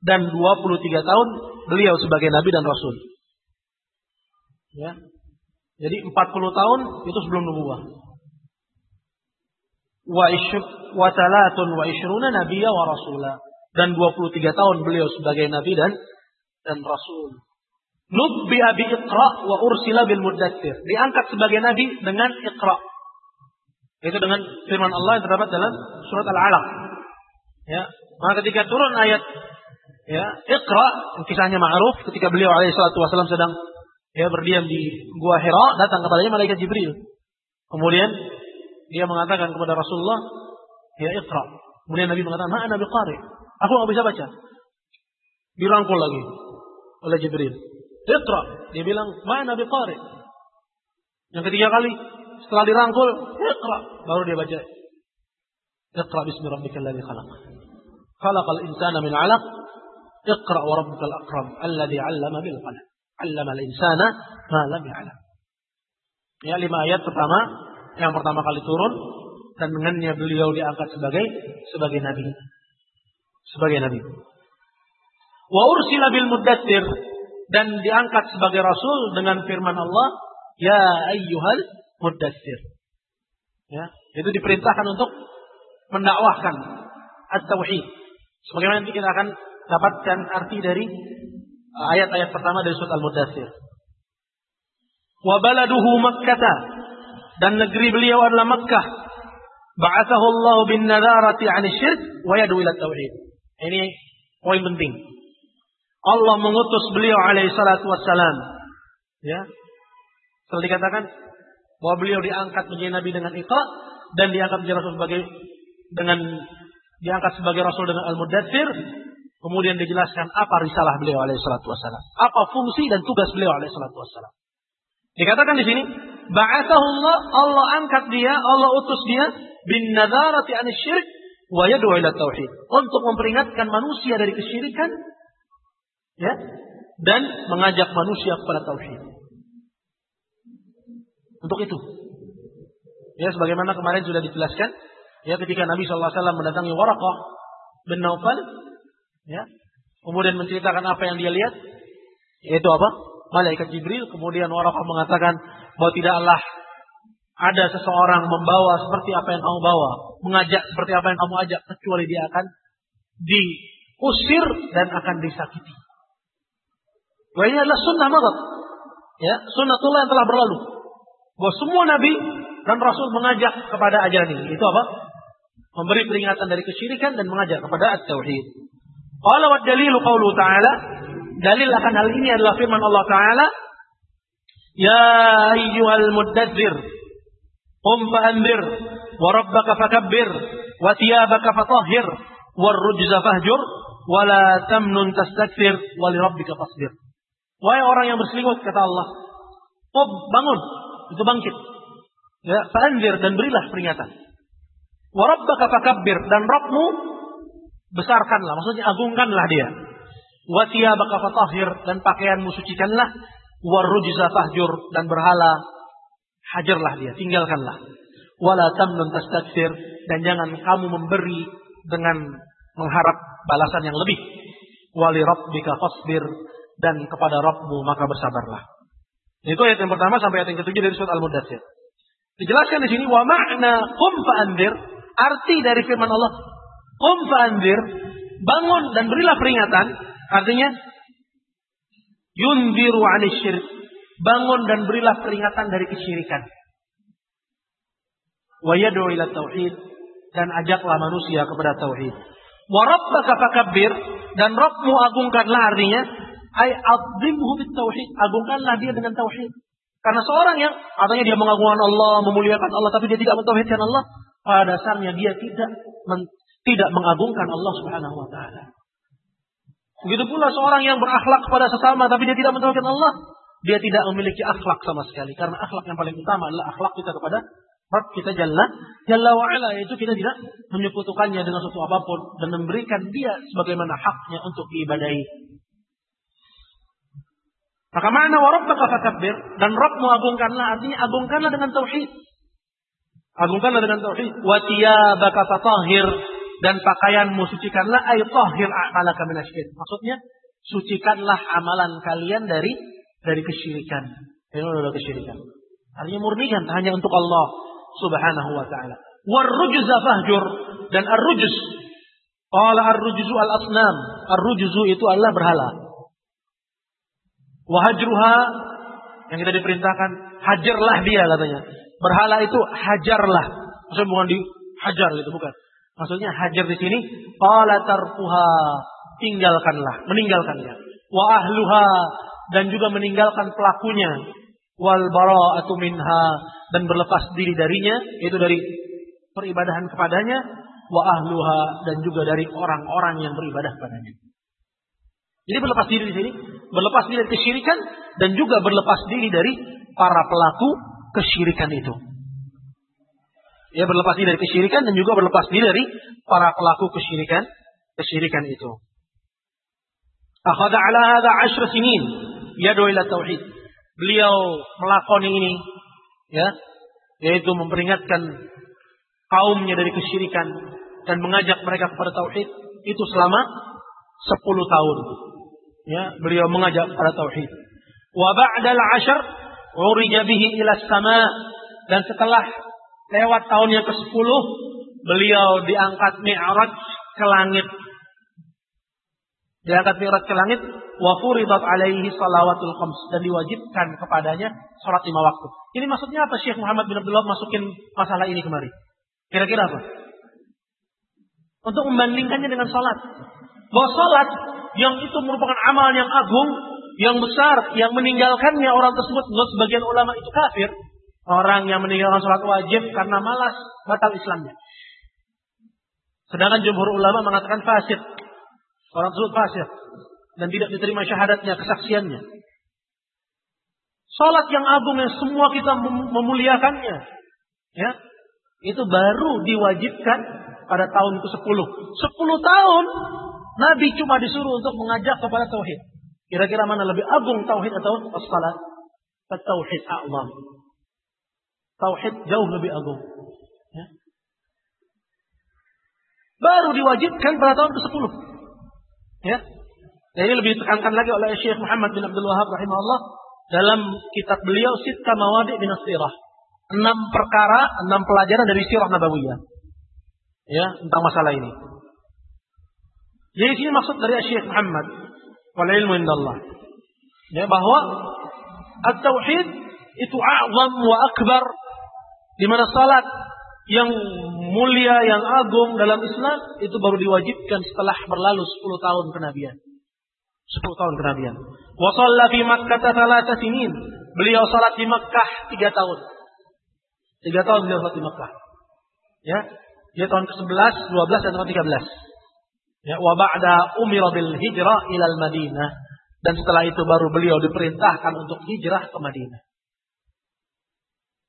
Dan 23 tahun beliau sebagai nabi dan rasul. Ya. Jadi 40 tahun itu sebelum nubuwah. Wa wa salatun wa ishruna nabiyya wa rasulah. Dan 23 tahun beliau sebagai nabi dan dan rasul. Nubbi'a bi Iqra wa ursila bil. Diangkat sebagai nabi dengan Iqra. Itu dengan firman Allah yang terdapat dalam surat Al-Alaq. Ya, maka ketika turun ayat ya, Iqra, kisahnya ma'ruf ketika beliau alaihi salatu wasallam sedang ya berdiam di gua Hira, datang kepadanya malaikat Jibril. Kemudian dia mengatakan kepada Rasulullah, "Ya Iqra." Kemudian Nabi mengatakan, "Ma'ana biqari." Aku nggak bisa baca. Dirangkul lagi oleh Jibril. Iqra. Dia bilang, mana biqari? Yang ketiga kali, setelah dirangkul, Iqra. Baru dia baca. Iqra bismi rabbikal ladzi khalaq. Khalaqal insana min 'alaq. Iqra wa rabbukal akram alladzi 'allama bil qalam. 'Allama al insana ma lam ya'lam. Ya, lima ayat pertama yang pertama kali turun dan dengannya beliau diangkat sebagai sebagai nabi. Sebagai nabi. Wa ursila bil muddatsir dan diangkat sebagai rasul dengan firman Allah, "Ya ayyuhal muddatsir." Ya, itu diperintahkan untuk mendakwahkan at-tauhid. Sebagaimana nanti kita akan dapatkan arti dari ayat-ayat pertama dari surat Al-Muddatsir. Wa baladuhu Makkah dan negeri beliau adalah Makkah. Ba'athahu Allah bin nadarati 'an syirk wa yad'u ila tauhid. Ini poin penting. Allah mengutus beliau alaihi salatu wassalam. Ya. Setelah dikatakan bahwa beliau diangkat menjadi nabi dengan Iqra dan diangkat menjadi rasul sebagai dengan diangkat sebagai rasul dengan Al-Mudathir, kemudian dijelaskan apa risalah beliau alaihi salatu wassalam, apa fungsi dan tugas beliau alaihi salatu wassalam. Dikatakan di sini, ba'athahullah, Allah angkat dia, Allah utus dia bin nadarati an syirik wa yad'u ila tauhid. Untuk memperingatkan manusia dari kesyirikan ya dan mengajak manusia kepada tauhid. Untuk itu. Ya sebagaimana kemarin sudah dijelaskan ya ketika Nabi SAW mendatangi Waraqah bin Naufal ya kemudian menceritakan apa yang dia lihat yaitu apa? Malaikat Jibril kemudian Waraqah mengatakan bahwa tidaklah ada seseorang membawa seperti apa yang kamu bawa, mengajak seperti apa yang kamu ajak kecuali dia akan diusir dan akan disakiti. Wah ini adalah sunnah madat. Ya, sunnatullah yang telah berlalu. Bahwa semua nabi dan rasul mengajak kepada ajaran ini. Itu apa? Memberi peringatan dari kesyirikan dan mengajak kepada at-tauhid. Qala wa dalilu qawlu ta'ala. Dalil akan hal ini adalah firman Allah Ta'ala. Ya ayyuhal muddadzir. Qum fa'anzir. Wa rabbaka fakabbir. Wa thiyabaka fatahhir. Wa rujza fahjur. Wa la tamnun tastakthir. Wa li rabbika fasbir. Wahai orang yang berselimut kata Allah, "Oh, bangun, itu bangkit." Ya, fa'anzir dan berilah peringatan. Wa rabbaka fakabbir dan Rabbmu besarkanlah, maksudnya agungkanlah dia. Wa thiyabaka fatahhir dan pakaianmu sucikanlah. Wa rujza fahjur dan berhala hajarlah dia, tinggalkanlah. Wala tamnun tastakthir dan jangan kamu memberi dengan mengharap balasan yang lebih. Wali rabbika fasbir dan kepada Rabbmu maka bersabarlah. Itu ayat yang pertama sampai ayat yang ketujuh dari surat Al-Mudathir. Dijelaskan di sini wa makna qum fa'anzir, arti dari firman Allah qum fa'anzir, bangun dan berilah peringatan, artinya yundiru syirik, bangun dan berilah peringatan dari kesyirikan. Wa yad'u ila tauhid dan ajaklah manusia kepada tauhid. Wa rabbaka fakabbir dan Rabbmu agungkanlah artinya Ay azimhu bit tauhid. Agungkanlah dia dengan tauhid. Karena seorang yang artinya dia mengagungkan Allah, memuliakan Allah, tapi dia tidak mentauhidkan Allah, pada dasarnya dia tidak men, tidak mengagungkan Allah Subhanahu wa taala. Begitu pula seorang yang berakhlak kepada sesama tapi dia tidak mentauhidkan Allah, dia tidak memiliki akhlak sama sekali karena akhlak yang paling utama adalah akhlak kita kepada Rabb kita Jalla, Jalla wa'ala yaitu kita tidak menyekutukannya dengan sesuatu apa pun dan memberikan dia sebagaimana haknya untuk diibadahi. Maka mana wa rabbaka fakabbir dan Rabbmu agungkanlah artinya agungkanlah dengan tauhid. Agungkanlah dengan tauhid. Wa tiyabaka fatahhir dan pakaianmu sucikanlah ay tahhir a'malaka minasyirik. Maksudnya sucikanlah amalan kalian dari dari kesyirikan. Ini adalah kesyirikan. Artinya murnikan hanya untuk Allah Subhanahu wa taala. Warrujza fahjur dan ar-rujuz. Qala ar-rujzu al-asnam. Ar-rujzu itu adalah berhala. Wahajruha yang kita diperintahkan hajarlah dia katanya. Berhala itu hajarlah. Maksudnya bukan dihajar gitu bukan. Maksudnya hajar di sini qala tarfuha tinggalkanlah, meninggalkannya. Wa ahluha dan juga meninggalkan pelakunya. Wal bara'atu minha dan berlepas diri darinya yaitu dari peribadahan kepadanya wa ahluha dan juga dari orang-orang yang beribadah kepadanya. Jadi berlepas diri di sini, berlepas diri dari kesyirikan dan juga berlepas diri dari para pelaku kesyirikan itu. Ya berlepas diri dari kesyirikan dan juga berlepas diri dari para pelaku kesyirikan kesyirikan itu. Akhadha ala hadha ashra sinin yadu ila tauhid. Beliau melakoni ini ya, yaitu memperingatkan kaumnya dari kesyirikan dan mengajak mereka kepada tauhid itu selama 10 tahun. Ya, beliau mengajak pada tauhid. Wa ba'dal ashar urija bihi ila sama dan setelah lewat tahun yang ke-10 beliau diangkat mi'raj ke langit. Diangkat mi'raj ke langit wa furidat alaihi salawatul khams dan diwajibkan kepadanya salat lima waktu. Ini maksudnya apa Syekh Muhammad bin Abdullah masukin masalah ini kemari? Kira-kira apa? Untuk membandingkannya dengan salat. Bahwa salat yang itu merupakan amal yang agung, yang besar, yang meninggalkannya orang tersebut menurut sebagian ulama itu kafir. Orang yang meninggalkan sholat wajib karena malas, batal Islamnya. Sedangkan jumhur ulama mengatakan fasik. Orang tersebut fasik. Dan tidak diterima syahadatnya, kesaksiannya. Sholat yang agung yang semua kita memuliakannya. Ya, itu baru diwajibkan pada tahun ke-10. 10 tahun Nabi cuma disuruh untuk mengajak kepada tauhid. Kira-kira mana lebih agung tauhid atau salat? Tauhid a'zam. Tauhid jauh lebih agung. Ya. Baru diwajibkan pada tahun ke-10. Ya. Dan ini lebih ditekankan lagi oleh Syekh Muhammad bin Abdul Wahab rahimahullah dalam kitab beliau Sitta Mawadi' bin Sirah. Enam perkara, enam pelajaran dari sirah Nabawiyah. Ya, tentang masalah ini. Jadi sini maksud dari Syekh Muhammad wal ilmu indallah. Ya, bahwa at-tauhid itu a'zam wa akbar di mana salat yang mulia, yang agung dalam Islam itu baru diwajibkan setelah berlalu 10 tahun kenabian. 10 tahun kenabian. Wa shalla fi Makkah thalatha. Beliau salat di Makkah 3 tahun. 3 tahun beliau salat di Makkah. Ya, dia tahun ke-11, 12 dan tahun 13. Ya, wa ba'da umira bil hijrah ilal Madinah. Dan setelah itu baru beliau diperintahkan untuk hijrah ke Madinah.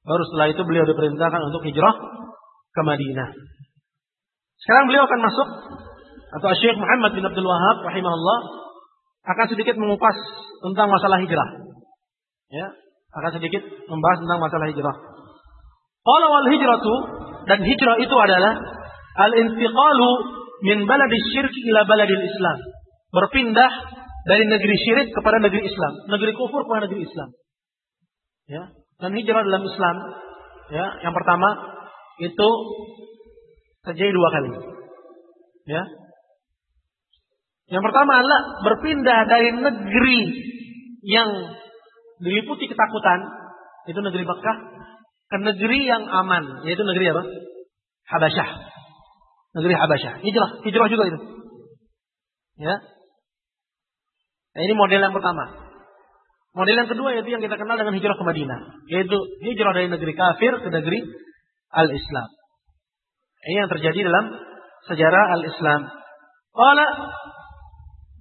Baru setelah itu beliau diperintahkan untuk hijrah ke Madinah. Sekarang beliau akan masuk atau Syekh Muhammad bin Abdul Wahab rahimahullah akan sedikit mengupas tentang masalah hijrah. Ya, akan sedikit membahas tentang masalah hijrah. Qala wal hijratu dan hijrah itu adalah al-intiqalu min baladi syirki ila baladil Islam. Berpindah dari negeri syirik kepada negeri Islam, negeri kufur kepada negeri Islam. Ya, dan hijrah dalam Islam, ya, yang pertama itu terjadi dua kali. Ya. Yang pertama adalah berpindah dari negeri yang diliputi ketakutan, itu negeri Mekah, ke negeri yang aman, yaitu negeri apa? Habasyah. Negeri Habasyah. Hijrah, hijrah juga itu. Ya. Nah, ini model yang pertama. Model yang kedua yaitu yang kita kenal dengan hijrah ke Madinah, yaitu hijrah dari negeri kafir ke negeri al-Islam. Ini yang terjadi dalam sejarah al-Islam. Qala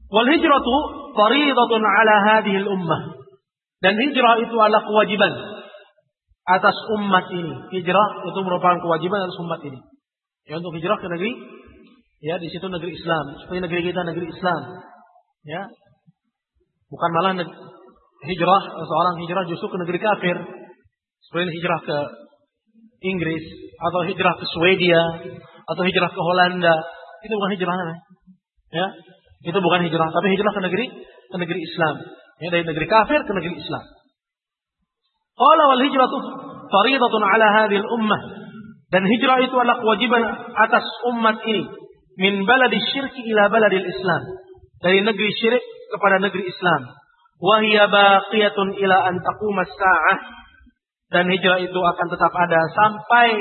wal hijratu fariidatun ala hadhihi al-ummah. Dan hijrah itu adalah kewajiban atas umat ini. Hijrah itu merupakan kewajiban atas umat ini. Ya untuk hijrah ke negeri ya di situ negeri Islam. Supaya negeri kita negeri Islam. Ya. Bukan malah hijrah seorang hijrah justru ke negeri kafir. Seperti hijrah ke Inggris atau hijrah ke Swedia atau hijrah ke Holanda. Itu bukan hijrah namanya. Ya. Itu bukan hijrah, tapi hijrah ke negeri ke negeri Islam. Ya, dari negeri kafir ke negeri Islam. Qala wal hijratu faridatun ala hadhil ummah. Dan hijrah itu adalah kewajiban atas umat ini. Min baladi syirki ila baladil Islam. Dari negeri syirik kepada negeri Islam. Wahia baqiyatun ila an sa'ah. Dan hijrah itu akan tetap ada sampai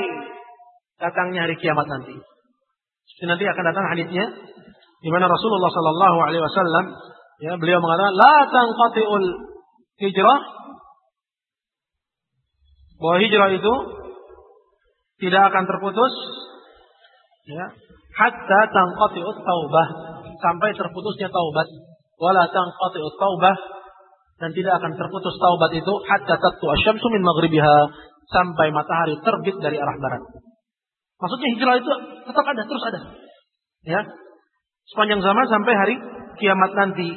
datangnya hari kiamat nanti. Seperti nanti akan datang hadisnya di mana Rasulullah Sallallahu Alaihi Wasallam ya beliau mengatakan la tanqati'ul hijrah bahwa hijrah itu tidak akan terputus ya hatta tanqati'ut taubah sampai terputusnya taubat wala tanqati'ut taubah dan tidak akan terputus taubat itu hatta tatlu asyamsu min maghribiha sampai matahari terbit dari arah barat. Maksudnya hijrah itu tetap ada, terus ada. Ya. Sepanjang zaman sampai hari kiamat nanti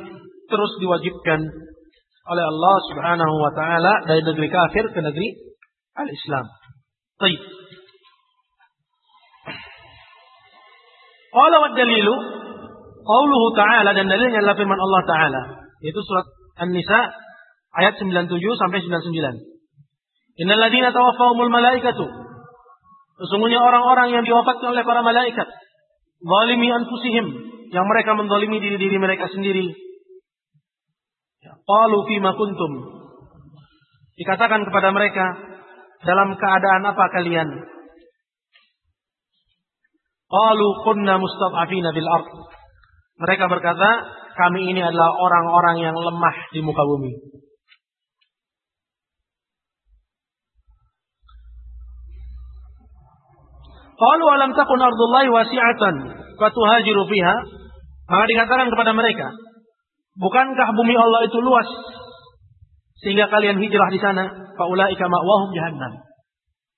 terus diwajibkan oleh Allah Subhanahu wa taala dari negeri kafir ke negeri al-Islam. Baik. Qala wa dalilu qauluhu ta'ala dan dalilnya adalah firman Allah taala yaitu surat An-Nisa ayat 97 sampai 99. Innal ladzina tawaffahumul malaikatu Sesungguhnya orang-orang yang diwafatkan oleh para malaikat zalimi anfusihim yang mereka mendolimi diri-diri mereka sendiri. Ya, qalu fima kuntum. Dikatakan kepada mereka, dalam keadaan apa kalian? Qalu kunna mustad'afina bil ard. Mereka berkata, kami ini adalah orang-orang yang lemah di muka bumi. Qalu alam takun ardullahi wasi'atan fatuhajiru fiha. Maka dikatakan kepada mereka, bukankah bumi Allah itu luas sehingga kalian hijrah di sana? Faulaika ma'wahum jahannam.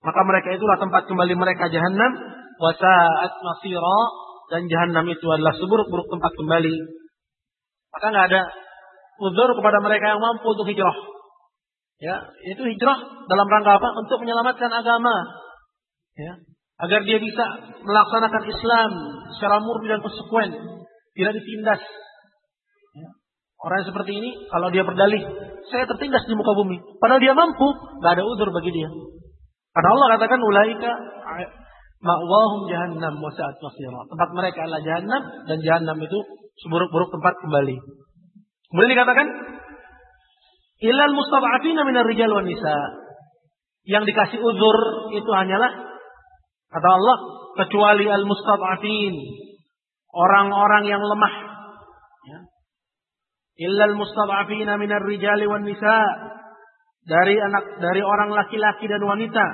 Maka mereka itulah tempat kembali mereka jahannam wasa'at masira dan jahannam itu adalah seburuk-buruk tempat kembali. Maka nggak ada uzur kepada mereka yang mampu untuk hijrah. Ya, itu hijrah dalam rangka apa? Untuk menyelamatkan agama. Ya, agar dia bisa melaksanakan Islam secara murni dan konsekuen, tidak ditindas. Ya. Orang seperti ini, kalau dia berdalih, saya tertindas di muka bumi. Padahal dia mampu, nggak ada udur bagi dia. Karena Allah katakan ulaika ma'wahum jahannam wa sa'at. Tempat mereka adalah jahannam dan jahannam itu seburuk-buruk tempat kembali. Kemudian dikatakan ilal mustada'afina minar rijal wan nisa. Yang dikasih uzur itu hanyalah Kata Allah, kecuali al-mustad'afin, orang-orang yang lemah. Ya. Illa al-mustad'afina minar rijali wan nisa. Dari anak dari orang laki-laki dan wanita.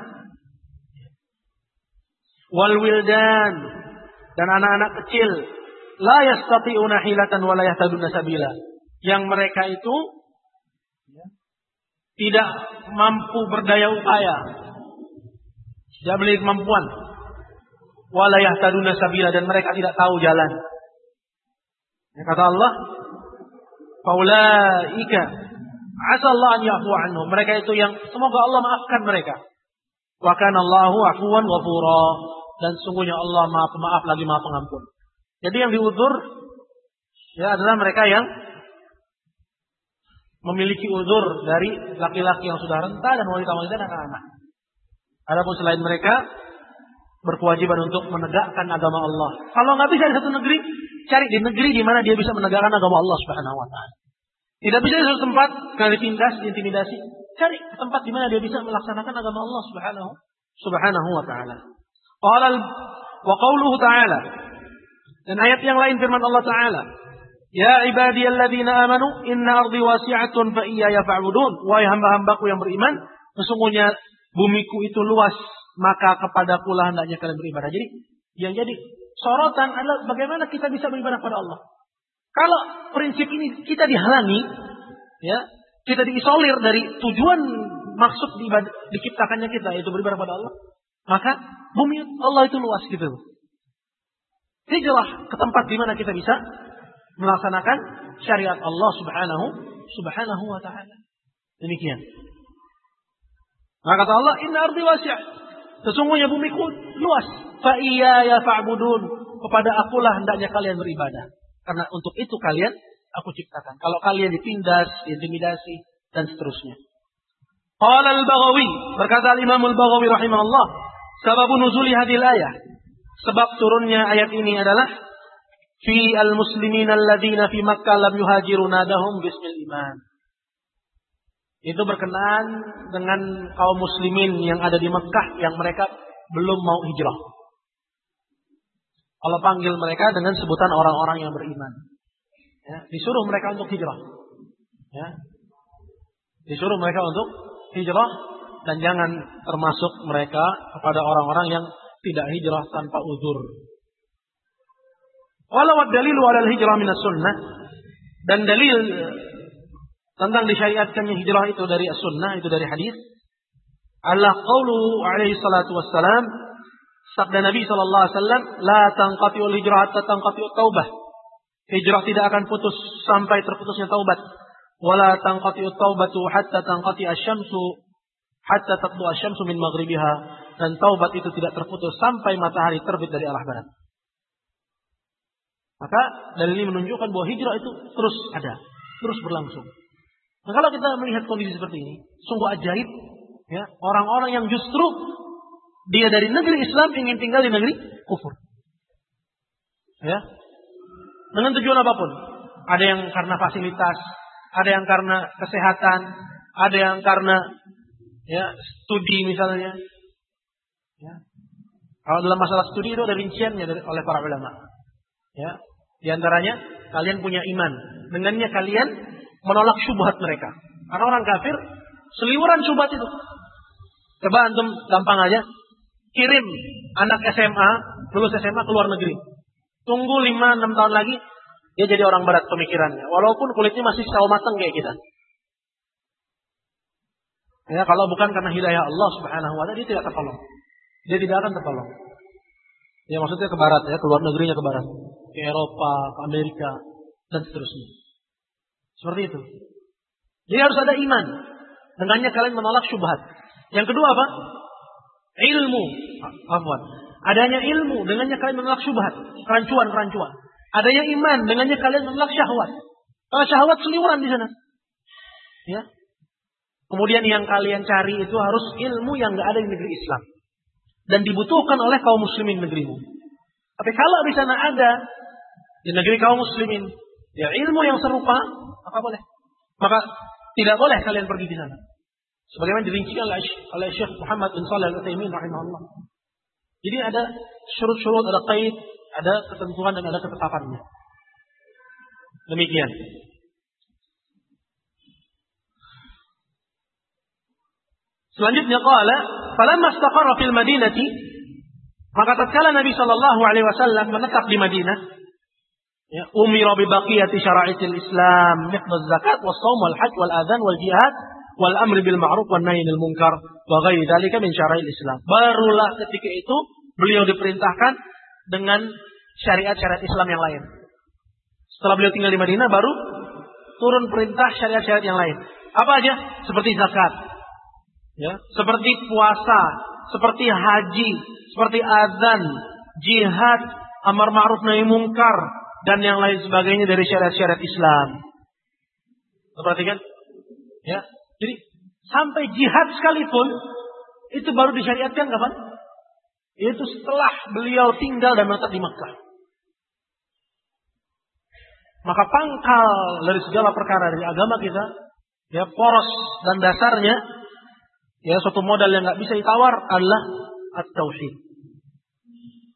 Wal wildan dan anak-anak kecil la yastati'una hilatan wa la yahtaduna sabila. Yang mereka itu tidak mampu berdaya upaya. Tidak memiliki kemampuan wala yahtaduna sabila dan mereka tidak tahu jalan. Ya, kata Allah, faulaika asa Allah an yafu anhum. Mereka itu yang semoga Allah maafkan mereka. Wa kana Allahu afuwan ghafura. Dan sungguhnya Allah Maha Pemaaf lagi Maha Pengampun. Jadi yang diudur ya adalah mereka yang memiliki uzur dari laki-laki yang sudah renta dan wanita-wanita dan anak-anak. Adapun selain mereka berkewajiban untuk menegakkan agama Allah. Kalau nggak bisa di satu negeri, cari di negeri di mana dia bisa menegakkan agama Allah Subhanahu wa taala. Tidak bisa di satu tempat karena ditindas, diintimidasi. Cari tempat di mana dia bisa melaksanakan agama Allah Subhanahu Subhanahu wa taala. Qala wa qawluhu ta'ala. Dan ayat yang lain firman Allah taala, Ya ibadiyalladzina amanu inna ardi wasi'atun fa iyaya fa'budun. Wahai hamba-hambaku yang beriman, sesungguhnya bumiku itu luas maka kepada pula hendaknya kalian beribadah. Jadi yang jadi sorotan adalah bagaimana kita bisa beribadah pada Allah. Kalau prinsip ini kita dihalangi, ya, kita diisolir dari tujuan maksud di, diciptakannya kita yaitu beribadah pada Allah, maka bumi Allah itu luas gitu. Hijrah ke tempat di mana kita bisa melaksanakan syariat Allah Subhanahu Subhanahu wa taala. Demikian. Maka kata Allah, "Inna ardi wasi'." Sesungguhnya bumiku luas. Fa ya fa'budun. Kepada akulah hendaknya kalian beribadah. Karena untuk itu kalian aku ciptakan. Kalau kalian ditindas, intimidasi dan seterusnya. Qala al-Baghawi, berkata Imam al-Baghawi rahimahullah, sababun nuzuli hadil ayah. Sebab turunnya ayat ini adalah fi al-muslimin alladzina fi Makkah lam yuhajiru nadahum bismil iman. Itu berkenaan dengan kaum muslimin yang ada di Mekah yang mereka belum mau hijrah. Allah panggil mereka dengan sebutan orang-orang yang beriman. Ya, disuruh mereka untuk hijrah. Ya. Disuruh mereka untuk hijrah dan jangan termasuk mereka kepada orang-orang yang tidak hijrah tanpa uzur. Walau dalil walal hijrah minas sunnah. Dan dalil tentang disyariatkannya hijrah itu dari sunnah itu dari hadis. Allah qaulu alaihi salatu wassalam sabda Nabi sallallahu alaihi wasallam la tanqati'ul hijrah hatta tanqati'ut taubah. Hijrah tidak akan putus sampai terputusnya taubat. Wala tanqati'ut taubatu hatta tanqati asy-syamsu hatta tatlu asy-syamsu min maghribiha dan taubat itu tidak terputus sampai matahari terbit dari arah barat maka dalil ini menunjukkan bahwa hijrah itu terus ada, terus berlangsung. Nah, kalau kita melihat kondisi seperti ini, sungguh ajaib ya, orang-orang yang justru dia dari negeri Islam ingin tinggal di negeri kufur. Ya. Dengan tujuan apa pun. Ada yang karena fasilitas, ada yang karena kesehatan, ada yang karena ya studi misalnya. Ya. Kalau dalam masalah studi itu ada rinciannya dari, oleh para ulama. Ya, di antaranya kalian punya iman. Dengannya kalian menolak syubhat mereka. Karena orang kafir seliweran syubhat itu. Coba antum gampang aja kirim anak SMA lulus SMA ke luar negeri. Tunggu 5 6 tahun lagi dia jadi orang barat pemikirannya. Walaupun kulitnya masih sawo matang kayak kita. Ya, kalau bukan karena hidayah Allah Subhanahu wa dia tidak tertolong. Dia tidak akan tertolong. Ya maksudnya ke barat ya, keluar negerinya ke barat. Ke Eropa, ke Amerika, dan seterusnya. Seperti itu. Jadi harus ada iman. Dengannya kalian menolak syubhat. Yang kedua apa? Ilmu. Afwan. Adanya ilmu, dengannya kalian menolak syubhat. Kerancuan-kerancuan. Adanya iman, dengannya kalian menolak syahwat. Karena syahwat seliweran di sana. Ya. Kemudian yang kalian cari itu harus ilmu yang nggak ada di negeri Islam dan dibutuhkan oleh kaum muslimin negerimu. Tapi kalau di sana ada di negeri kaum muslimin ya ilmu yang serupa, maka boleh. Maka tidak boleh kalian pergi di sana. Sebagaimana dirincikan oleh, Syekh Muhammad bin Shalih Al-Utsaimin rahimahullah. Jadi ada syurut-syurut, ada kait, ada ketentuan dan ada ketetapannya. Demikian. Selanjutnya qala, "Falamma istaqarra fil Madinati" Maka tatkala Nabi sallallahu alaihi wasallam menetap di Madinah, ya, umira bi baqiyati syara'itil Islam, mithlu zakat was shaum wal hajj wal adzan wal jihad wal amri bil ma'ruf wan nahyi anil munkar wa ghairi dzalika min syara'il Islam. Barulah ketika itu beliau diperintahkan dengan syariat-syariat Islam yang lain. Setelah beliau tinggal di Madinah baru turun perintah syariat-syariat yang lain. Apa aja? Seperti zakat, Ya, seperti puasa, seperti haji, seperti azan, jihad, amar ma'ruf nahi mungkar dan yang lain sebagainya dari syariat-syariat Islam. Perhatikan? Ya. Jadi sampai jihad sekalipun itu baru disyariatkan kapan? Itu setelah beliau tinggal dan menetap di Makkah. Maka pangkal dari segala perkara dari agama kita, ya poros dan dasarnya Ya, suatu modal yang nggak bisa ditawar adalah at-tauhid.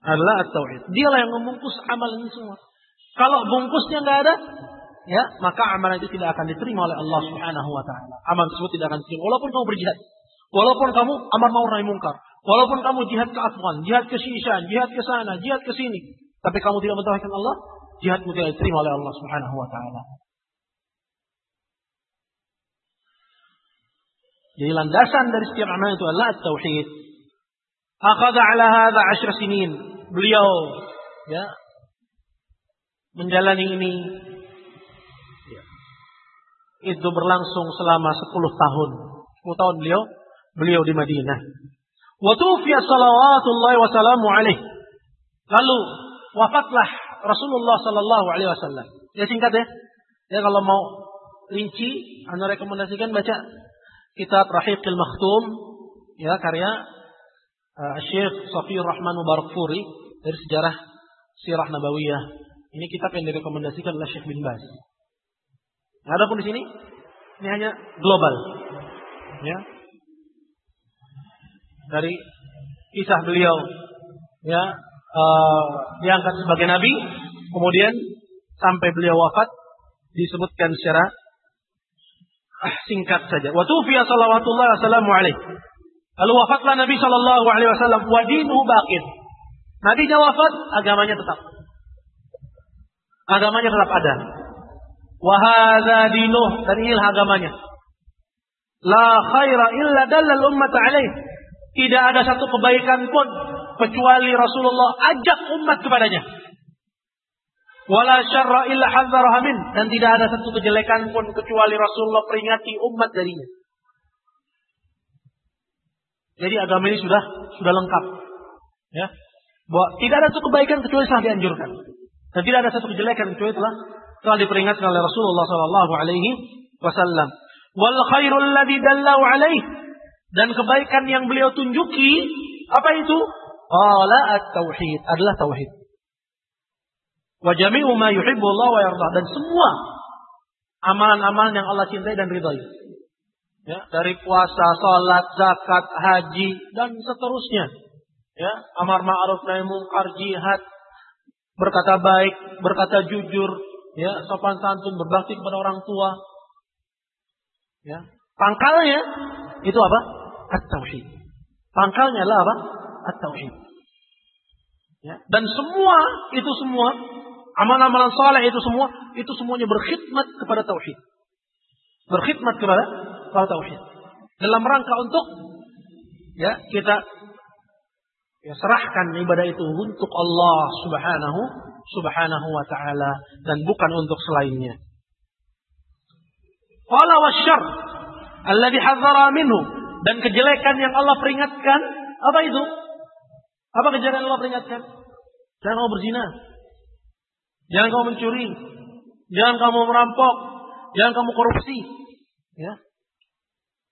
Adalah at-tauhid. Dialah yang membungkus amal ini semua. Kalau bungkusnya nggak ada, ya, maka amalan itu tidak akan diterima oleh Allah Subhanahu wa taala. Amal tersebut tidak akan diterima walaupun kamu berjihad. Walaupun kamu amar ma'ruf nahi mungkar. Walaupun kamu jihad ke Afgan, jihad ke jihad ke sana, jihad ke sini, tapi kamu tidak mentauhidkan Allah, jihadmu tidak diterima oleh Allah Subhanahu wa taala. Jadi landasan dari setiap amal itu adalah tauhid. Akhadha ala hadha ashra sinin. Beliau ya menjalani ini ya, itu berlangsung selama 10 tahun. 10 tahun beliau beliau di Madinah. Wa tufiya salawatullah wa salamu alaih. Lalu wafatlah Rasulullah sallallahu alaihi wasallam. Ya singkat ya. Ya kalau mau rinci, anda rekomendasikan baca kitab Rahiqil Makhtum ya karya uh, Syekh Safiyur Rahman Mubarak Furi dari sejarah Sirah Nabawiyah. Ini kitab yang direkomendasikan oleh Syekh bin Baz. Nah, adapun di sini ini hanya global. Ya. Dari kisah beliau ya uh, diangkat sebagai nabi, kemudian sampai beliau wafat disebutkan secara ah, singkat saja. Wa tufiya salawatullah wassalamu alaihi. Lalu wafatlah Nabi sallallahu alaihi wasallam wa dinuhu baqin. Nabinya wafat, agamanya tetap. Agamanya tetap ada. Wa hadza dinuh dan inilah agamanya. La khaira illa dallal ummat alaih. Tidak ada satu kebaikan pun kecuali Rasulullah ajak umat kepadanya. Wala syarra illa hadzaraha min dan tidak ada satu kejelekan pun kecuali Rasulullah peringati umat darinya. Jadi agama ini sudah sudah lengkap. Ya. Bahwa tidak ada satu kebaikan kecuali telah dianjurkan. Dan tidak ada satu kejelekan kecuali telah telah diperingatkan oleh Rasulullah sallallahu alaihi wasallam. Wal khairul ladzi dallahu alaihi dan kebaikan yang beliau tunjuki apa itu? Qala at-tauhid adalah tauhid. Wa jami'u ma yuhibbu Allah wa yarda dan semua amalan-amalan yang Allah cintai dan ridhai. Ya, dari puasa, salat, zakat, haji dan seterusnya. Ya, amar ma'ruf nahi munkar, jihad, berkata baik, berkata jujur, ya, sopan santun, berbakti kepada orang tua. Ya, pangkalnya itu apa? At-tauhid. Pangkalnya adalah apa? At-tauhid. Ya, dan semua itu semua Amalan-amalan saleh itu semua, itu semuanya berkhidmat kepada tauhid. Berkhidmat kepada tauhid. Dalam rangka untuk ya kita ya serahkan ibadah itu untuk Allah Subhanahu Subhanahu wa taala dan bukan untuk selainnya. Qala wasyarr alladhi hadzara minhu dan kejelekan yang Allah peringatkan apa itu? Apa kejelekan Allah peringatkan? Jangan mau berzina, Jangan kamu mencuri. Jangan kamu merampok. Jangan kamu korupsi. Ya.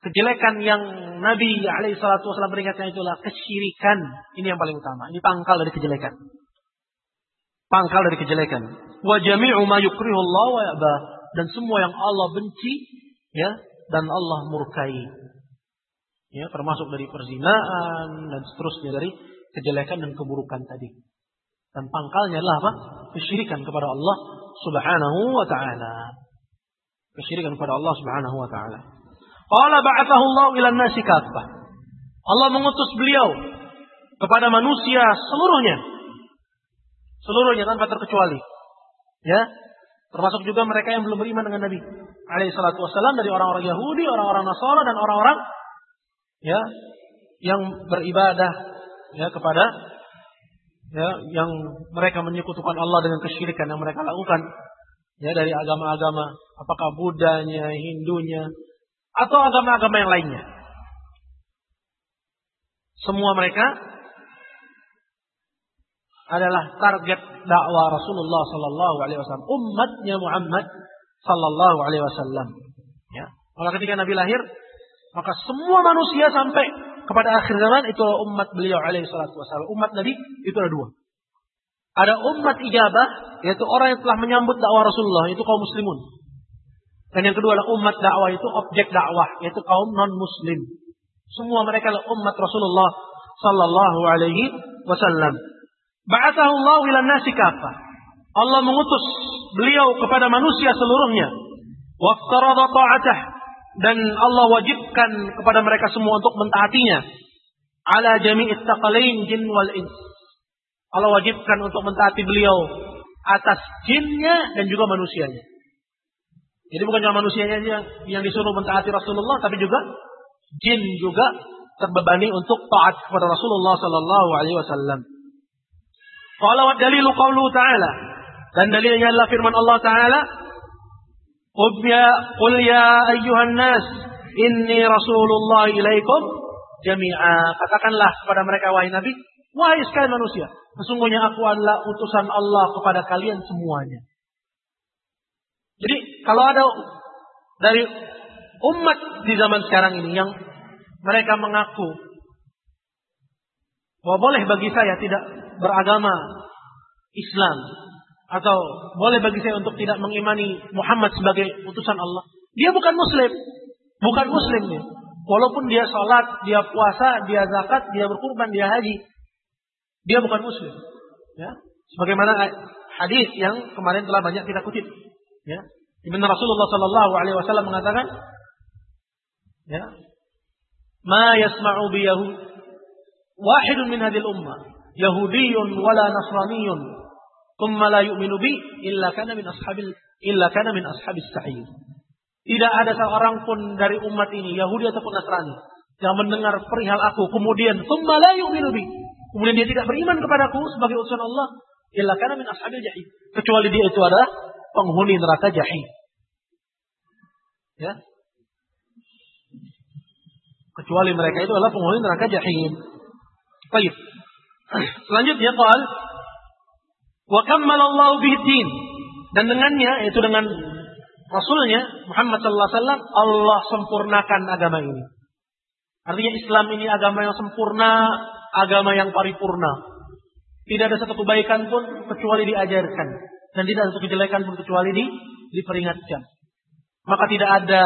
Kejelekan yang Nabi alaihi salatu wasallam peringatkan itulah kesyirikan. Ini yang paling utama. Ini pangkal dari kejelekan. Pangkal dari kejelekan. Wa jami'u ma yukrihu Allah wa ya'ba. Dan semua yang Allah benci ya dan Allah murkai. Ya, termasuk dari perzinaan dan seterusnya dari kejelekan dan keburukan tadi. Dan pangkalnya adalah apa? Kesyirikan kepada Allah Subhanahu wa taala. Kesyirikan kepada Allah Subhanahu wa taala. Qala ba'athahu Allah ila nasi. Allah mengutus beliau kepada manusia seluruhnya. Seluruhnya tanpa terkecuali. Ya. Termasuk juga mereka yang belum beriman dengan Nabi alaihi salatu wasallam dari orang-orang Yahudi, orang-orang Nasara dan orang-orang ya yang beribadah ya kepada ya yang mereka menyekutukan Allah dengan kesyirikan yang mereka lakukan ya dari agama-agama apakah Budanya, Hindunya atau agama-agama yang lainnya. Semua mereka adalah target dakwah Rasulullah sallallahu alaihi wasallam, umatnya Muhammad sallallahu alaihi wasallam. Ya. Maka ketika Nabi lahir, maka semua manusia sampai kepada akhir zaman itu umat beliau alaihi salatu wasallam. Umat Nabi itu ada dua. Ada umat ijabah, yaitu orang yang telah menyambut dakwah Rasulullah, itu kaum muslimun. Dan yang kedua adalah umat dakwah itu objek dakwah, yaitu kaum non muslim. Semua mereka adalah umat Rasulullah sallallahu alaihi wasallam. Ba'athahu Allah ila nasi kafah. Allah mengutus beliau kepada manusia seluruhnya. Ta'atah dan Allah wajibkan kepada mereka semua untuk mentaatinya ala jami'it taqalain jin wal ins. Allah wajibkan untuk mentaati beliau atas jinnya dan juga manusianya. Jadi bukan cuma manusianya yang, yang disuruh mentaati Rasulullah, tapi juga jin juga terbebani untuk taat kepada Rasulullah sallallahu alaihi wasallam. Qala wa dalilu qawluhu ta'ala. Dan dalilnya adalah firman Allah taala, "Qul ya qul ya ayyuhan nas, inni rasulullah ilaikum jami'a." Katakanlah kepada mereka wahai Nabi, wahai sekalian manusia, sesungguhnya aku adalah utusan Allah kepada kalian semuanya. Jadi kalau ada dari umat di zaman sekarang ini yang mereka mengaku bahwa boleh bagi saya tidak beragama Islam atau boleh bagi saya untuk tidak mengimani Muhammad sebagai utusan Allah. Dia bukan muslim. Bukan muslim dia. Walaupun dia sholat, dia puasa, dia zakat, dia berkurban, dia haji. Dia bukan muslim. Ya. Sebagaimana hadis yang kemarin telah banyak kita kutip. Ya. Ibn Rasulullah Sallallahu Alaihi Wasallam mengatakan, ya, ma yasma'u bi yahud wahidun min hadil ummah yahudiyyun wala nasraniyun thumma la yu'minu bi illa kana min ashabil illa kana min ashabis sa'ir. Tidak ada seorang pun dari umat ini Yahudi ataupun Nasrani yang mendengar perihal aku. Kemudian thumma la yu'minu bi. Kemudian dia tidak beriman kepadaku sebagai utusan Allah illa kana min ashabil jahim. Kecuali dia itu adalah penghuni neraka jahim. Ya. Kecuali mereka itu adalah penghuni neraka jahim. Baik. Selanjutnya qal wa kammal Allah bihi din dan dengannya yaitu dengan Rasulnya Muhammad sallallahu alaihi wasallam Allah sempurnakan agama ini. Artinya Islam ini agama yang sempurna, agama yang paripurna. Tidak ada satu kebaikan pun kecuali diajarkan dan tidak ada satu kejelekan pun kecuali di, diperingatkan. Maka tidak ada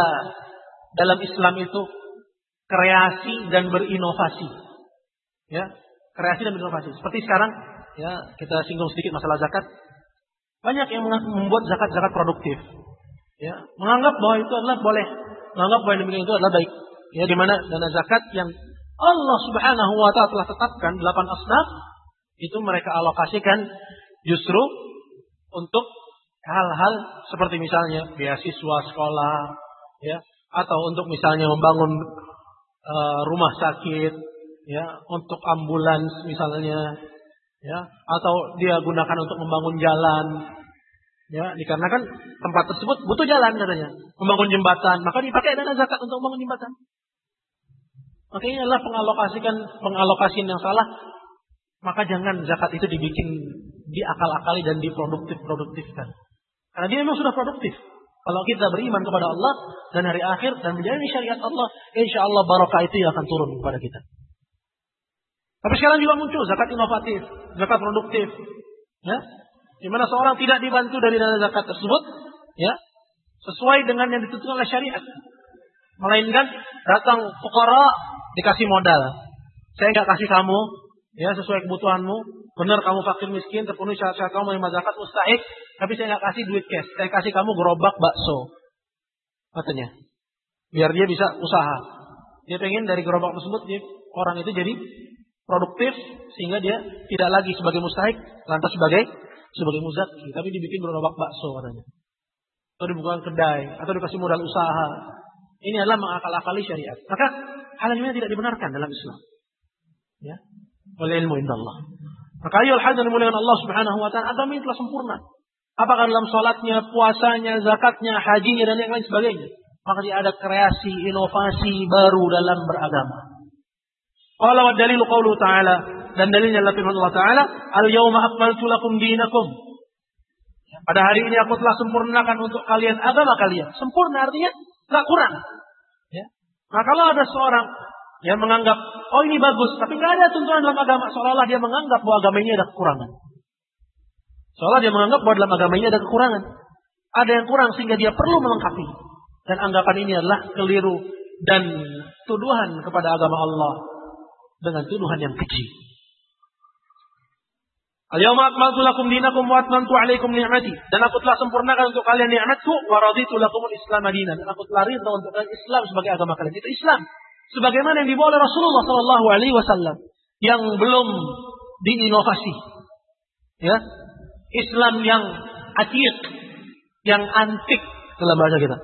dalam Islam itu kreasi dan berinovasi. Ya, kreasi dan berinovasi. Seperti sekarang, ya kita singgung sedikit masalah zakat. Banyak yang membuat zakat-zakat produktif. Ya, menganggap bahwa itu adalah boleh, menganggap bahwa demikian itu adalah baik. Ya, di mana dana zakat yang Allah Subhanahu wa taala telah tetapkan delapan asnaf itu mereka alokasikan justru untuk hal-hal seperti misalnya beasiswa sekolah ya atau untuk misalnya membangun uh, rumah sakit, ya, untuk ambulans misalnya, ya, atau dia gunakan untuk membangun jalan, ya, dikarenakan tempat tersebut butuh jalan katanya, membangun jembatan, maka dipakai dana zakat untuk membangun jembatan. Maka ini adalah pengalokasikan pengalokasian yang salah. Maka jangan zakat itu dibikin diakal-akali dan diproduktif-produktifkan. Karena dia memang sudah produktif. Kalau kita beriman kepada Allah dan hari akhir dan menjalani syariat Allah, insya Allah barokah itu yang akan turun kepada kita. Tapi sekarang juga muncul zakat inovatif, zakat produktif, ya, di mana seorang tidak dibantu dari dana zakat tersebut, ya, sesuai dengan yang ditentukan oleh syariat. Melainkan datang fukara dikasih modal. Saya nggak kasih kamu, ya sesuai kebutuhanmu. Benar kamu fakir miskin, terpenuhi syarat-syarat kamu menerima zakat mustahik, tapi saya nggak kasih duit cash. Saya kasih kamu gerobak bakso. Katanya. Biar dia bisa usaha. Dia pengen dari gerobak tersebut dia, orang itu jadi produktif sehingga dia tidak lagi sebagai mustahik, lantas sebagai sebagai muzaki, tapi dibikin gerobak bakso katanya. Atau dibuka kedai, atau dikasih modal usaha. Ini adalah mengakal-akali syariat. Maka hal ini tidak dibenarkan dalam Islam. Ya, oleh ilmu Allah. Maka ayo hadir dengan Allah Subhanahu wa taala agama ini telah sempurna. Apakah dalam sholatnya, puasanya, zakatnya, hajinya dan yang lain sebagainya. Maka dia ada kreasi, inovasi baru dalam beragama. Qala wa dalilu qawlu ta'ala dan dalilnya adalah firman Allah Ta'ala, "Al-yauma akmaltu lakum dinakum." Pada hari ini aku telah sempurnakan untuk kalian agama kalian. Sempurna artinya tidak kurang. Ya. Nah kalau ada seorang yang menganggap, oh ini bagus, tapi nggak ada tuntunan dalam agama, seolah-olah dia menganggap bahwa agama ini ada kekurangan. Seolah dia menganggap bahwa dalam agama ini ada kekurangan. Ada yang kurang sehingga dia perlu melengkapi. Dan anggapan ini adalah keliru dan tuduhan kepada agama Allah dengan tuduhan yang keji. Al-yawma akmaltu lakum dinakum wa atmamtu alaikum ni'mati. Dan aku telah sempurnakan untuk kalian ni'matku wa raditu lakum islam dinan. Dan aku telah ridha untuk kalian Islam sebagai agama kalian. Itu Islam sebagaimana yang dibawa oleh Rasulullah Shallallahu Alaihi Wasallam yang belum diinovasi, ya Islam yang atiq, yang antik dalam bahasa kita,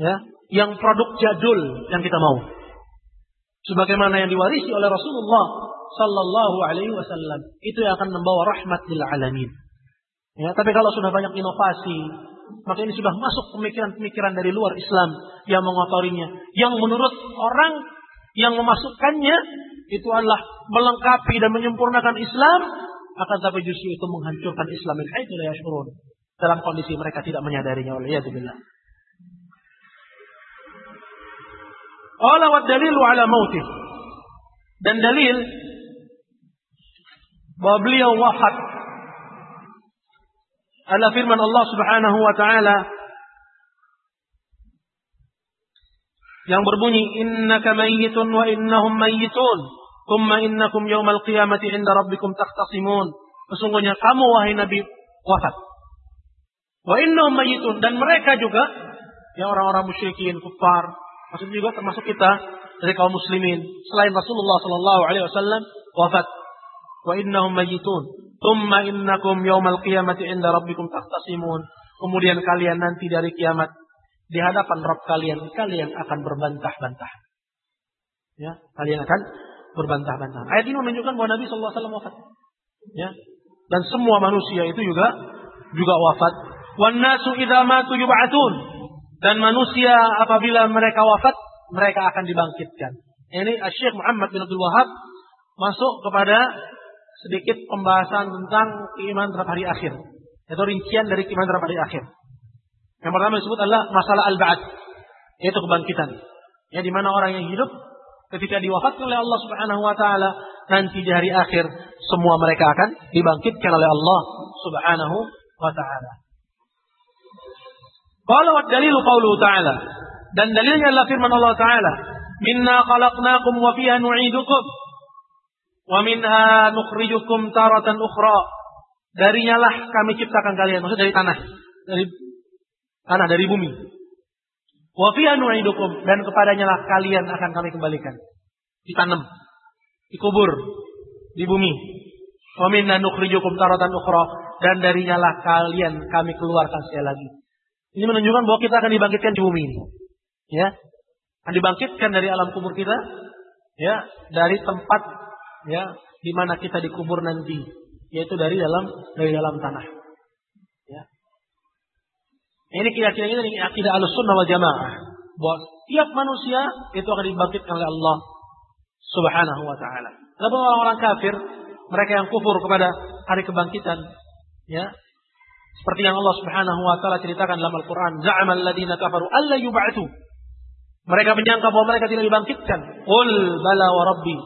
ya yang produk jadul yang kita mau. Sebagaimana yang diwarisi oleh Rasulullah sallallahu alaihi wasallam. Itu yang akan membawa rahmat lil alamin. Ya, tapi kalau sudah banyak inovasi, maka ini sudah masuk pemikiran-pemikiran dari luar Islam yang mengotorinya. Yang menurut orang yang memasukkannya itu adalah melengkapi dan menyempurnakan Islam, akan tapi justru itu menghancurkan Islam yashurun. Dalam kondisi mereka tidak menyadarinya oleh ya wa dalilu ala mautih. Dan dalil bahwa beliau wafat adalah firman Allah Subhanahu wa taala yang berbunyi innaka mayyitun wa innahum mayyitun thumma innakum yawmal qiyamati 'inda rabbikum takhtasimun sesungguhnya kamu wahai nabi wafat wa innahum mayyitun dan mereka juga yang orang-orang musyrikin kufar maksud juga termasuk kita dari kaum muslimin. Selain Rasulullah sallallahu alaihi wasallam wafat. Wa innahum mayyitun thumma innakum yaumal qiyamati inda rabbikum tahtasimun. Kemudian kalian nanti dari kiamat di hadapan Rabb kalian kalian akan berbantah-bantah. Ya kalian akan berbantah-bantah. Ayat ini menunjukkan bahwa Nabi sallallahu alaihi wasallam wafat. Ya. Dan semua manusia itu juga juga wafat. Wan nasu idza matu yub'atun dan manusia apabila mereka wafat mereka akan dibangkitkan ini Syekh Muhammad bin Abdul Wahab masuk kepada sedikit pembahasan tentang keimanan terhadap hari akhir. Itu rincian dari keimanan terhadap hari akhir. Yang pertama disebut adalah masalah al-ba'ad. Yaitu kebangkitan. Ya, di mana orang yang hidup ketika diwafatkan oleh Allah Subhanahu wa taala nanti di hari akhir semua mereka akan dibangkitkan oleh Allah Subhanahu wa taala. Qala wa dalilu qawluhu ta'ala. Dan dalilnya adalah firman Allah taala, "Minna khalaqnakum wa fiha nu'idukum." Wa minha nukhrijukum taratan ukhra. Darinya lah kami ciptakan kalian. Maksud dari tanah. Dari tanah, dari bumi. Wa fiha nu'idukum. Dan kepadanya lah kalian akan kami kembalikan. Ditanam. Dikubur. Di bumi. Wa minha nukhrijukum taratan ukhra. Dan darinya lah kalian kami keluarkan sekali lagi. Ini menunjukkan bahwa kita akan dibangkitkan di bumi ini. Ya. Akan dibangkitkan dari alam kubur kita. Ya. Dari tempat ya di mana kita dikubur nanti yaitu dari dalam dari dalam tanah ya ini keyakinan ini akidah al-sunnah wal jamaah bahwa setiap manusia itu akan dibangkitkan oleh Allah Subhanahu wa taala. Adapun orang-orang kafir, mereka yang kufur kepada hari kebangkitan, ya. Seperti yang Allah Subhanahu wa taala ceritakan dalam Al-Qur'an, za'amal ladina kafaru alla yub'atsu. Mereka menyangka bahwa mereka tidak dibangkitkan. Qul bala wa rabbi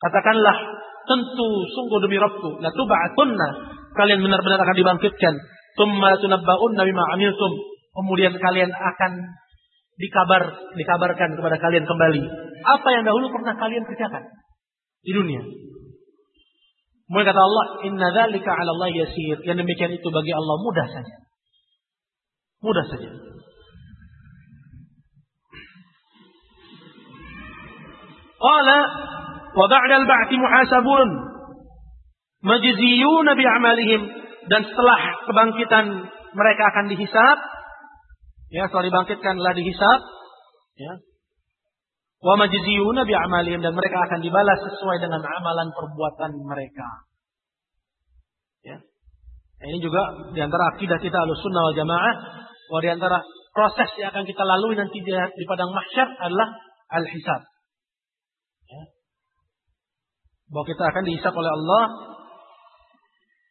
Katakanlah, tentu sungguh demi Rabbku, la tub'atunna. Kalian benar-benar akan dibangkitkan. Tsumma tunabba'unna bima amiltum. Kemudian kalian akan dikabar dikabarkan kepada kalian kembali apa yang dahulu pernah kalian kerjakan di dunia. Kemudian kata Allah, "Inna dzalika 'ala Allah yasir." Yang demikian itu bagi Allah mudah saja. Mudah saja. Qala Wa ba'dal ba'ti muhasabun. Majziyun bi'amalihim. Dan setelah kebangkitan mereka akan dihisab. Ya, setelah dibangkitkan telah dihisab. Ya. Wa majziyun bi'amalihim. Dan mereka akan dibalas sesuai dengan amalan perbuatan mereka. Ya. Nah, ini juga di antara akidah kita al-sunnah wal jamaah. Bahwa di antara proses yang akan kita lalui nanti di, di padang mahsyar adalah al-hisab bahwa kita akan dihisap oleh Allah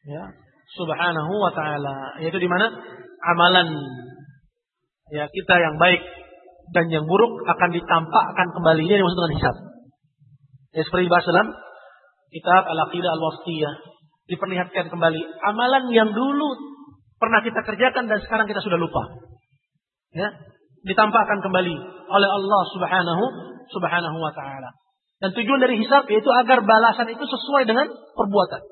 ya subhanahu wa taala yaitu di mana amalan ya kita yang baik dan yang buruk akan ditampakkan kembali ini yang dimaksud dengan hisab ya seperti bahas dalam kitab al-aqidah al-wasitiyah diperlihatkan kembali amalan yang dulu pernah kita kerjakan dan sekarang kita sudah lupa ya ditampakkan kembali oleh Allah Subhanahu Subhanahu wa taala dan tujuan dari hisab yaitu agar balasan itu sesuai dengan perbuatan.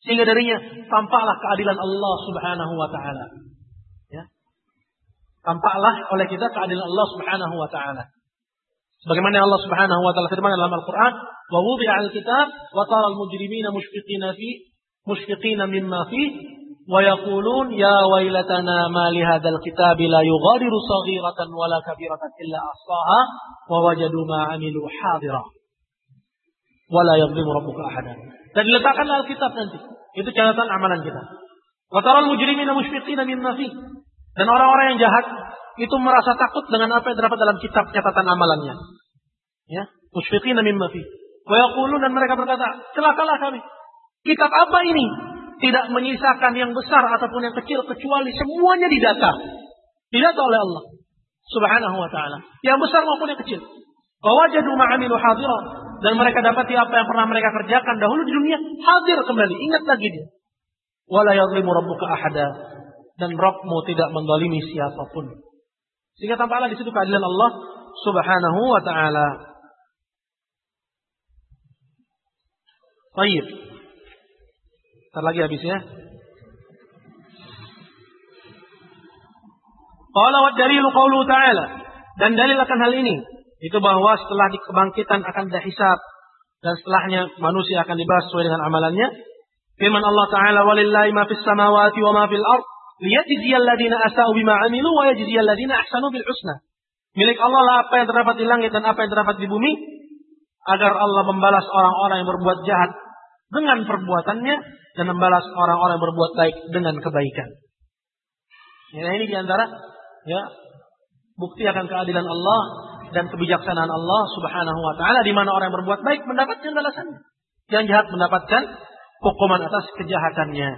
Sehingga darinya tampaklah keadilan Allah Subhanahu wa taala. Ya. Tampaklah oleh kita keadilan Allah Subhanahu wa taala. Sebagaimana Allah Subhanahu wa taala firman dalam Al-Qur'an, "Wa wudi'a al-kitab wa tara al-mujrimina mushfiqina fi mushfiqina mimma fi ويقولون يا ويلتنا ما لهذا الكتاب لا يغادر صغيرة ولا كبيرة إلا أحصاها ووجدوا ما عملوا حاضرا ولا يظلم ربك أحدا dan diletakkan Alkitab nanti itu catatan amalan kita wa taral mujrimina mushfiqina mimma fi dan orang-orang yang jahat itu merasa takut dengan apa yang terdapat dalam kitab catatan amalannya ya mushfiqina mimma fi wa dan mereka berkata celakalah kami kitab apa ini tidak menyisakan yang besar ataupun yang kecil kecuali semuanya didata. Didata oleh Allah Subhanahu wa taala. Yang besar maupun yang kecil. Wajadu ma'amilu hadiran dan mereka dapati apa yang pernah mereka kerjakan dahulu di dunia hadir kembali. Ingat lagi dia. Wala yadhlimu rabbuka ahada dan Rabbmu tidak mendolimi siapa pun. Sehingga tampaklah di situ keadilan Allah Subhanahu wa taala. Baik. Ntar lagi habisnya. Qala wa dalilu qawlu ta'ala. Dan dalil akan hal ini. Itu bahwa setelah dikebangkitan akan ada hisab. Dan setelahnya manusia akan dibahas sesuai dengan amalannya. Firman Allah Ta'ala walillahi ma fis samawati wa ma fil ard. Ladina ladina. Milik Allah lah apa yang terdapat di langit dan apa yang terdapat di bumi. Agar Allah membalas orang-orang yang berbuat jahat dengan perbuatannya dan membalas orang-orang yang berbuat baik dengan kebaikan. Ya, ini di antara ya bukti akan keadilan Allah dan kebijaksanaan Allah Subhanahu wa taala di mana orang yang berbuat baik mendapatkan balasannya. Yang jahat mendapatkan hukuman atas kejahatannya.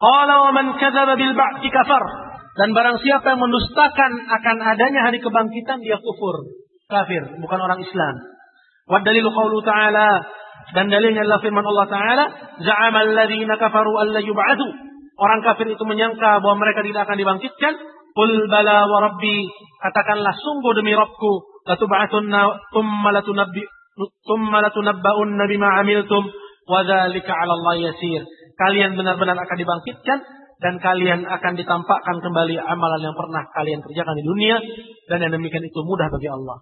Qala wa man kadzaba bil ba'ti kafar. Dan barang siapa yang mendustakan akan adanya hari kebangkitan dia kufur, kafir, bukan orang Islam. Wa dalilu qaulu ta'ala dan dalilnya adalah firman Allah Ta'ala, Za'amal ladhina kafaru alla yub'adu. Orang kafir itu menyangka bahwa mereka tidak akan dibangkitkan. Qul bala wa rabbi. Katakanlah sungguh demi Rabbku. Latub'atunna thumma latunabbi thumma latunabba'unna bima amiltum. Wa dhalika 'ala Allah yasir. Kalian benar-benar akan dibangkitkan dan kalian akan ditampakkan kembali amalan yang pernah kalian kerjakan di dunia dan yang demikian itu mudah bagi Allah.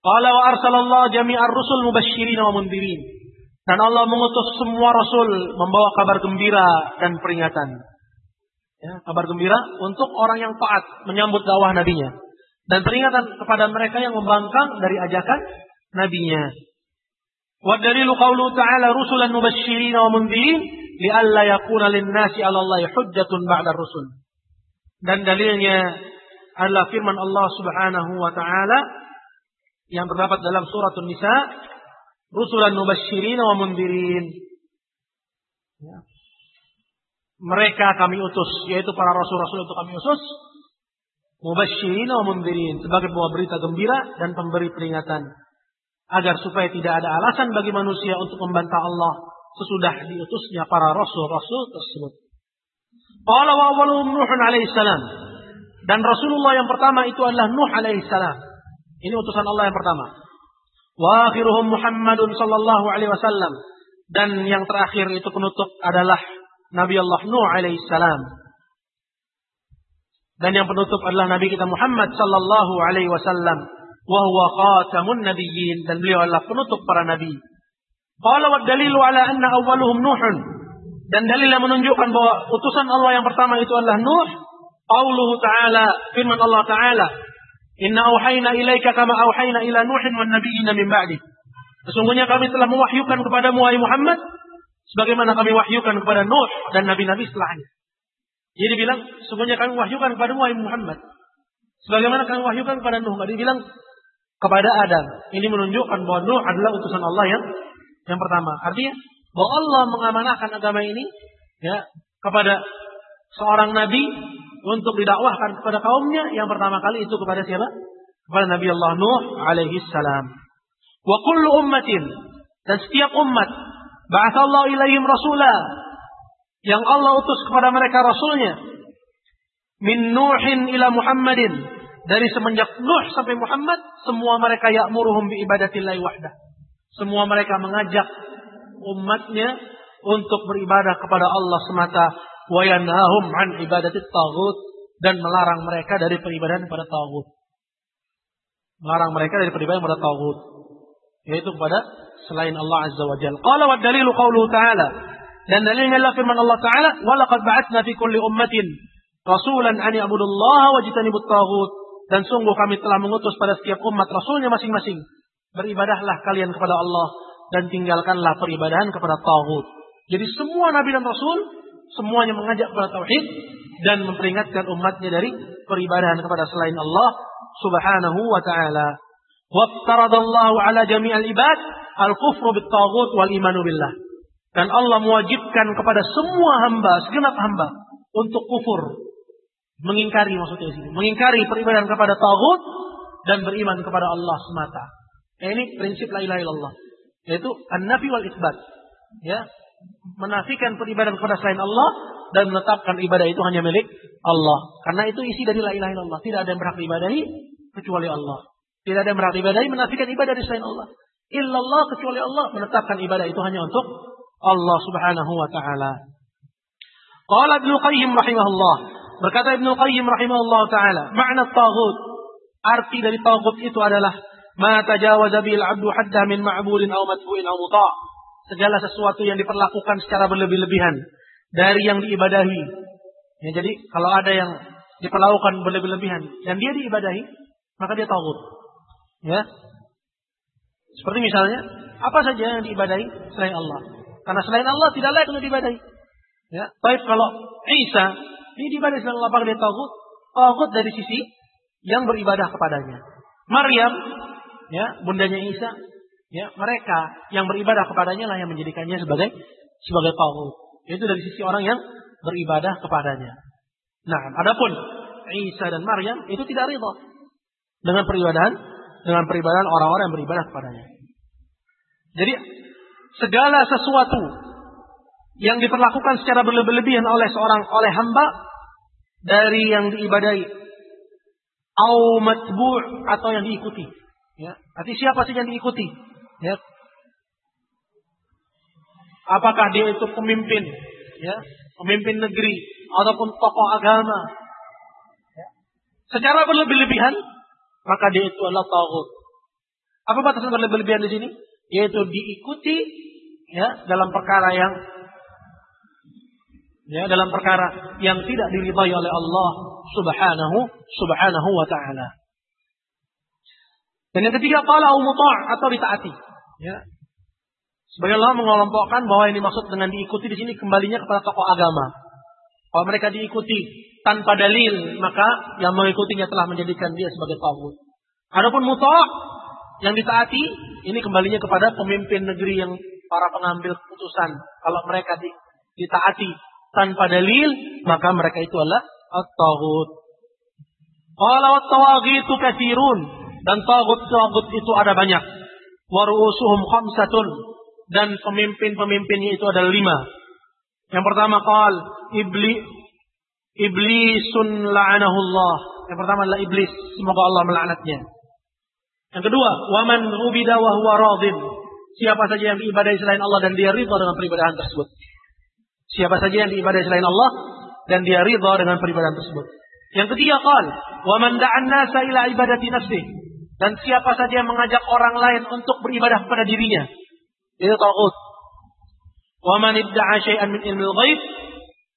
Qala wa arsalallah jami'ar rusul mubasyirin wa mundirin. Dan Allah mengutus semua rasul membawa kabar gembira dan peringatan. Ya, kabar gembira untuk orang yang taat menyambut dakwah nabinya dan peringatan kepada mereka yang membangkang dari ajakan nabinya. Qawlu ta'ala rusulan mubasyirin wa mundirin li'alla yakuna lin-nasi 'ala Allah hujjatun ba'da rusul. Dan dalilnya adalah firman Allah Subhanahu wa taala yang terdapat dalam surat An-Nisa, rusulan mubasyirin wa mundirin. Ya. Mereka kami utus, yaitu para rasul-rasul itu kami utus, mubasyirin wa mundirin, sebagai pembawa berita gembira dan pemberi peringatan. Agar supaya tidak ada alasan bagi manusia untuk membantah Allah sesudah diutusnya para rasul-rasul tersebut. Qala wa Nuh alaihi salam. Dan Rasulullah yang pertama itu adalah Nuh alaihi salam. Ini utusan Allah yang pertama. Wa akhiruhum Muhammadun sallallahu alaihi wasallam. Dan yang terakhir itu penutup adalah Nabi Allah Nuh alaihi salam. Dan yang penutup adalah Nabi kita Muhammad sallallahu alaihi wasallam. Wa huwa khatamun nabiyyin dan beliau adalah penutup para nabi. Qala wa dalilu ala anna awwaluhum Nuhun. Dan dalil yang menunjukkan bahwa utusan Allah yang pertama itu adalah Nuh. Qauluhu ta'ala, firman Allah ta'ala, Inna auhayna ilaika kama auhayna ila Nuhin wan nabiyina min ba'di. Sesungguhnya kami telah mewahyukan kepada wahai Muhammad sebagaimana kami wahyukan kepada Nuh dan nabi-nabi setelahnya. Jadi bilang, sesungguhnya kami wahyukan kepada wahai Muhammad sebagaimana kami wahyukan kepada Nuh. Tadi bilang kepada Adam. Ini menunjukkan bahwa Nuh adalah utusan Allah yang yang pertama. Artinya bahwa Allah mengamanahkan agama ini ya kepada seorang nabi untuk didakwahkan kepada kaumnya yang pertama kali itu kepada siapa? Kepada Nabi Allah Nuh alaihi salam. Wa kullu ummatin dan setiap umat ba'athallahu ilaihim rasula yang Allah utus kepada mereka rasulnya min Nuhin ila Muhammadin dari semenjak Nuh sampai Muhammad, semua mereka ya'muruhum bi ibadatillahi wahdah. Semua mereka mengajak umatnya untuk beribadah kepada Allah semata wa yanhahum an ibadati tagut dan melarang mereka dari peribadahan kepada tagut. Melarang mereka dari peribadahan kepada tagut yaitu kepada selain Allah Azza wa Jalla. Qala wa dalilu qawluhu ta'ala dan dalilnya adalah firman Allah Ta'ala, "Wa laqad ba'atna fi kulli ummatin rasulan an ya'budu Allah wa jitanibut tagut." Dan sungguh kami telah mengutus pada setiap umat rasulnya masing-masing. Beribadahlah kalian kepada Allah dan tinggalkanlah peribadahan kepada Tauhid. Jadi semua nabi dan rasul semuanya mengajak kepada tauhid dan memperingatkan umatnya dari peribadahan kepada selain Allah Subhanahu wa taala. Waftaradallahu ala jami'al ibad al-kufru bit-taghut wal imanu billah. Dan Allah mewajibkan kepada semua hamba, segenap hamba untuk kufur Mengingkari maksudnya sini. Mengingkari peribadahan kepada Tauhid dan beriman kepada Allah semata. Ya, ini prinsip la ilaha illallah. Yaitu an-nafi wal isbat. Ya, menafikan peribadahan kepada selain Allah dan menetapkan ibadah itu hanya milik Allah. Karena itu isi dari la ilaha illallah. Tidak ada yang berhak ibadahi kecuali Allah. Tidak ada yang berhak ibadahi menafikan ibadah dari selain Allah. Illallah kecuali Allah menetapkan ibadah itu hanya untuk Allah Subhanahu wa taala. Qala Ibnu Qayyim rahimahullah Berkata Ibnu Qayyim rahimahullah taala, makna taghut, arti dari taghut itu adalah ma tajawaza bil 'abdu hadda min ma'budin aw matbu'in aw muta'. Segala sesuatu yang diperlakukan secara berlebih-lebihan dari yang diibadahi. Ya, jadi kalau ada yang diperlakukan berlebih-lebihan dan dia diibadahi, maka dia taghut. Ya. Seperti misalnya, apa saja yang diibadahi selain Allah. Karena selain Allah tidak layak untuk diibadahi. Ya, baik kalau Isa ini ibadah selain Allah dia tagut. Tagut dari sisi yang beribadah kepadanya. Maryam, ya, bundanya Isa, ya, mereka yang beribadah kepadanya lah yang menjadikannya sebagai sebagai tagut. Itu dari sisi orang yang beribadah kepadanya. Nah, adapun Isa dan Maryam itu tidak ridho dengan peribadahan dengan peribadahan orang-orang yang beribadah kepadanya. Jadi segala sesuatu yang diperlakukan secara berlebihan oleh seorang oleh hamba dari yang diibadai. Au matbu' atau yang diikuti. Ya. Arti siapa sih yang diikuti? Ya. Apakah dia itu pemimpin? Ya. Pemimpin negeri ataupun tokoh agama? Ya. secara berlebih-lebihan maka dia itu adalah tauhid apa batasan berlebih-lebihan di sini? Yaitu diikuti ya dalam perkara yang ya dalam perkara yang tidak diridhai oleh Allah Subhanahu Subhanahu wa taala. Dan yang ketiga qala muta' atau ditaati. Ya. Sebagai Allah mengelompokkan bahwa yang dimaksud dengan diikuti di sini kembalinya kepada tokoh agama. Kalau mereka diikuti tanpa dalil, maka yang mengikutinya telah menjadikan dia sebagai tauhid. Adapun muta' yang ditaati, ini kembalinya kepada pemimpin negeri yang para pengambil keputusan. Kalau mereka ditaati tanpa dalil, maka mereka itu adalah at-taghut. Qala wat-tawaghitu katsirun dan taghut-taghut itu ada banyak. Wa ru'usuhum khamsatun dan pemimpin-pemimpinnya itu ada lima. Yang pertama qal ibli iblisun la'anahullah. Yang pertama adalah iblis, semoga Allah melaknatnya. Yang kedua, waman ubida wa huwa radin. Siapa saja yang diibadahi selain Allah dan dia ridha dengan peribadahan tersebut. Siapa saja yang diibadahi selain Allah dan dia ridha dengan peribadahan tersebut. Yang ketiga qal, "Wa man nasa ila ibadati nafsih." Dan siapa saja yang mengajak orang lain untuk beribadah kepada dirinya. Itu tagut. Wa man idda'a syai'an min ilmil ghaib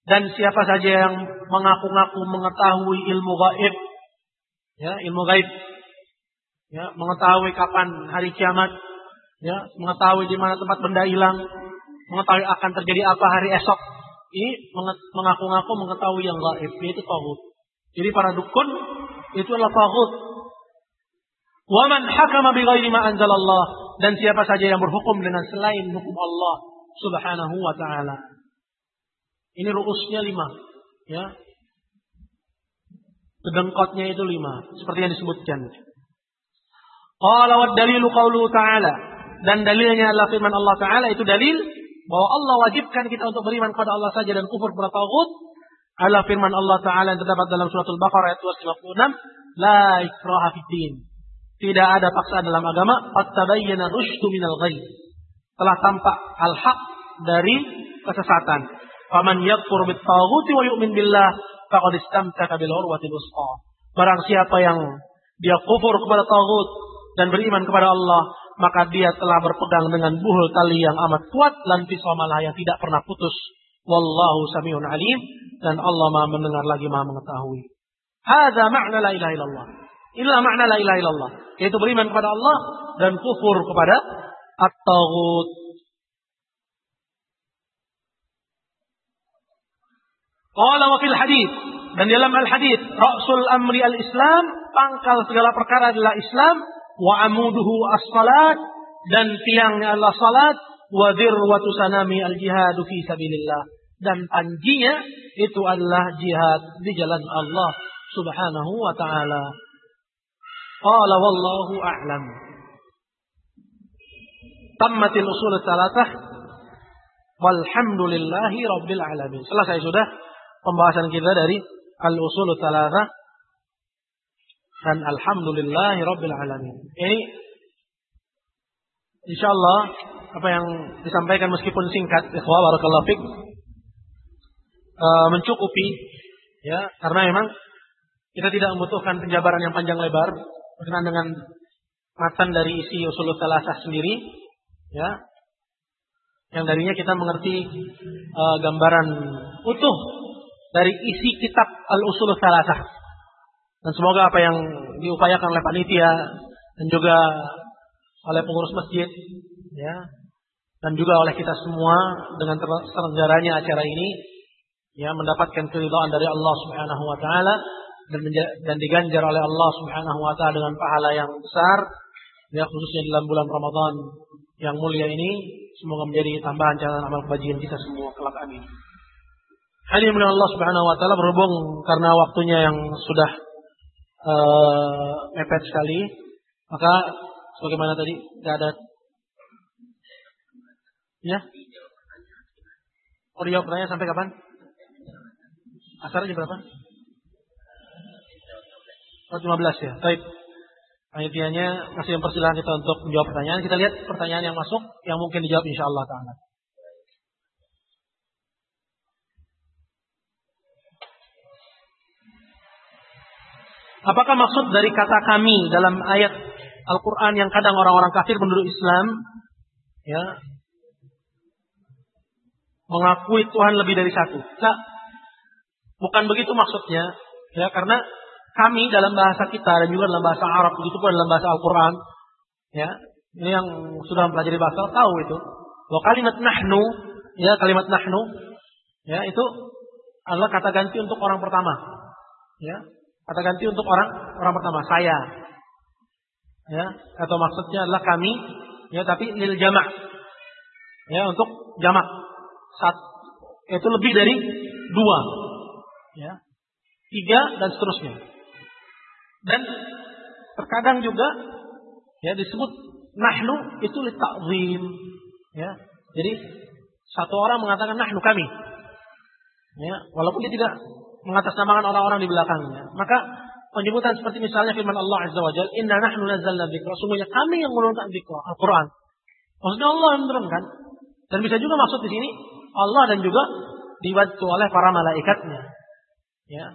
dan siapa saja yang mengaku-ngaku mengetahui ilmu gaib. Ya, ilmu gaib. Ya, mengetahui kapan hari kiamat. Ya, mengetahui di mana tempat benda hilang, mengetahui akan terjadi apa hari esok. Ini mengaku-ngaku mengetahui yang gaib, yaitu tauhid. Jadi para dukun itu adalah tauhid. Wa man hakama bi ghairi ma anzalallah dan siapa saja yang berhukum dengan selain hukum Allah Subhanahu wa taala. Ini ruusnya lima, ya. Kedengkotnya itu lima, seperti yang disebutkan. Qala wa dalilu qawlu ta'ala. Dan dalilnya adalah firman Allah Ta'ala itu dalil bahwa Allah wajibkan kita untuk beriman kepada Allah saja dan kufur kepada tagut adalah firman Allah Taala yang terdapat dalam surat Al-Baqarah ayat 256, la ikraha fiddin. Tidak ada paksaan dalam agama, fattabayyana rusydu minal ghayy. Telah tampak al-haq dari kesesatan. Faman yakfur bit taghuti wa yu'min billah faqad istamsaka bil urwatil Barang siapa yang dia kufur kepada tagut dan beriman kepada Allah, maka dia telah berpegang dengan buhul tali yang amat kuat dan pisamalah yang tidak pernah putus. Wallahu samiun alim dan Allah Maha mendengar lagi Maha mengetahui. Hadza makna la ilaha illallah. Inilah makna la ilaha illallah, yaitu beriman kepada Allah dan kufur kepada at-taghut. Qala wa fil hadis dan dalam al hadis rasul amri al Islam pangkal segala perkara adalah Islam wa amuduhu as-salat dan tiangnya adalah salat wa dirwatu sanami al-jihad fi sabilillah dan panjinya itu adalah jihad di jalan Allah Subhanahu wa taala. Qala wallahu a'lam. Tammatil usul salatah walhamdulillahi rabbil alamin. Selesai sudah pembahasan kita dari al-usul salatah dan alhamdulillahi rabbil alamin. Ini insyaallah apa yang disampaikan meskipun singkat ikhwah barakallahu fik uh, mencukupi ya karena memang kita tidak membutuhkan penjabaran yang panjang lebar berkenaan dengan matan dari isi usul salasah sendiri ya yang darinya kita mengerti uh, gambaran utuh dari isi kitab al-usul salasah dan semoga apa yang diupayakan oleh panitia dan juga oleh pengurus masjid ya dan juga oleh kita semua dengan terselenggaranya acara ini ya mendapatkan keridhaan dari Allah Subhanahu wa taala dan dan diganjar oleh Allah Subhanahu wa taala dengan pahala yang besar ya khususnya dalam bulan Ramadan yang mulia ini semoga menjadi tambahan jalan amal kebajikan kita semua kelak amin. Hadirin Allah Subhanahu wa taala berhubung karena waktunya yang sudah uh, mepet sekali maka sebagaimana tadi tidak ada ya Oh dijawab pertanyaan sampai kapan? Asar jam berapa? Oh, 15 ya. Baik. Panitianya masih mempersilahkan kita untuk menjawab pertanyaan. Kita lihat pertanyaan yang masuk yang mungkin dijawab insya Allah taala. Apakah maksud dari kata kami dalam ayat Al-Quran yang kadang orang-orang kafir penduduk Islam ya mengakui Tuhan lebih dari satu? Nah, bukan begitu maksudnya, ya karena kami dalam bahasa kita dan juga dalam bahasa Arab begitu pun dalam bahasa Al-Quran ya ini yang sudah mempelajari bahasa tahu itu. Bahwa kalimat nahnu ya kalimat nahnu ya itu adalah kata ganti untuk orang pertama ya kata ganti untuk orang orang pertama saya ya atau maksudnya adalah kami ya tapi lil jamak ya untuk jamak sat itu lebih dari dua ya tiga dan seterusnya dan terkadang juga ya disebut nahnu itu litakzim. Ya. Jadi satu orang mengatakan nahnu kami. Ya, walaupun dia tidak mengatasnamakan orang-orang di belakangnya. Maka penyebutan seperti misalnya firman Allah Azza wa Jalla, "Inna nahnu nazzalna dzikra." Sungguhnya kami yang menurunkan dzikra, Al-Qur'an. Maksudnya Allah yang menurunkan. Dan bisa juga maksud di sini Allah dan juga dibantu oleh para malaikatnya. Ya.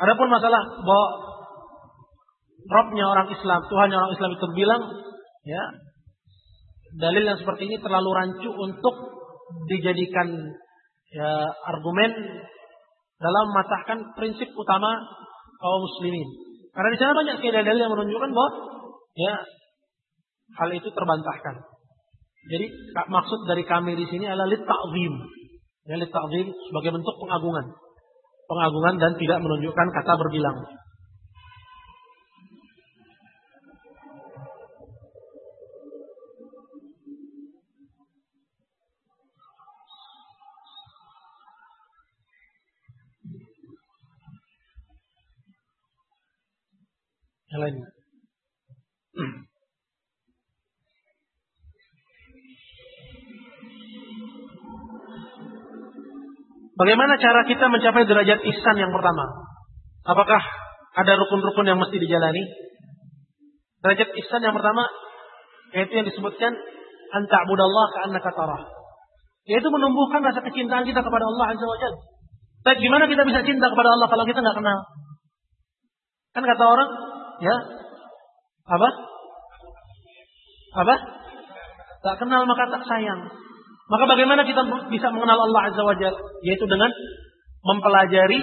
Adapun masalah bahwa Robnya orang Islam, Tuhannya orang Islam itu bilang, ya, dalil yang seperti ini terlalu rancu untuk dijadikan ya, argumen dalam mematahkan prinsip utama kaum muslimin. Karena di sana banyak sekali dalil yang menunjukkan bahwa ya hal itu terbantahkan. Jadi maksud dari kami di sini adalah lit ta'zim. Ya lit sebagai bentuk pengagungan. Pengagungan dan tidak menunjukkan kata berbilang. Yang lain. Bagaimana cara kita mencapai derajat ihsan yang pertama? Apakah ada rukun-rukun yang mesti dijalani? Derajat ihsan yang pertama yaitu yang disebutkan anta'budallah ka'annaka tarah. Yaitu menumbuhkan rasa kecintaan kita kepada Allah Azza wa Jalla. Tapi gimana kita bisa cinta kepada Allah kalau kita nggak kenal? Kan kata orang, Ya. Apa? apa? Tak kenal maka tak sayang. Maka bagaimana kita bisa mengenal Allah Azza wa Jalla? Yaitu dengan mempelajari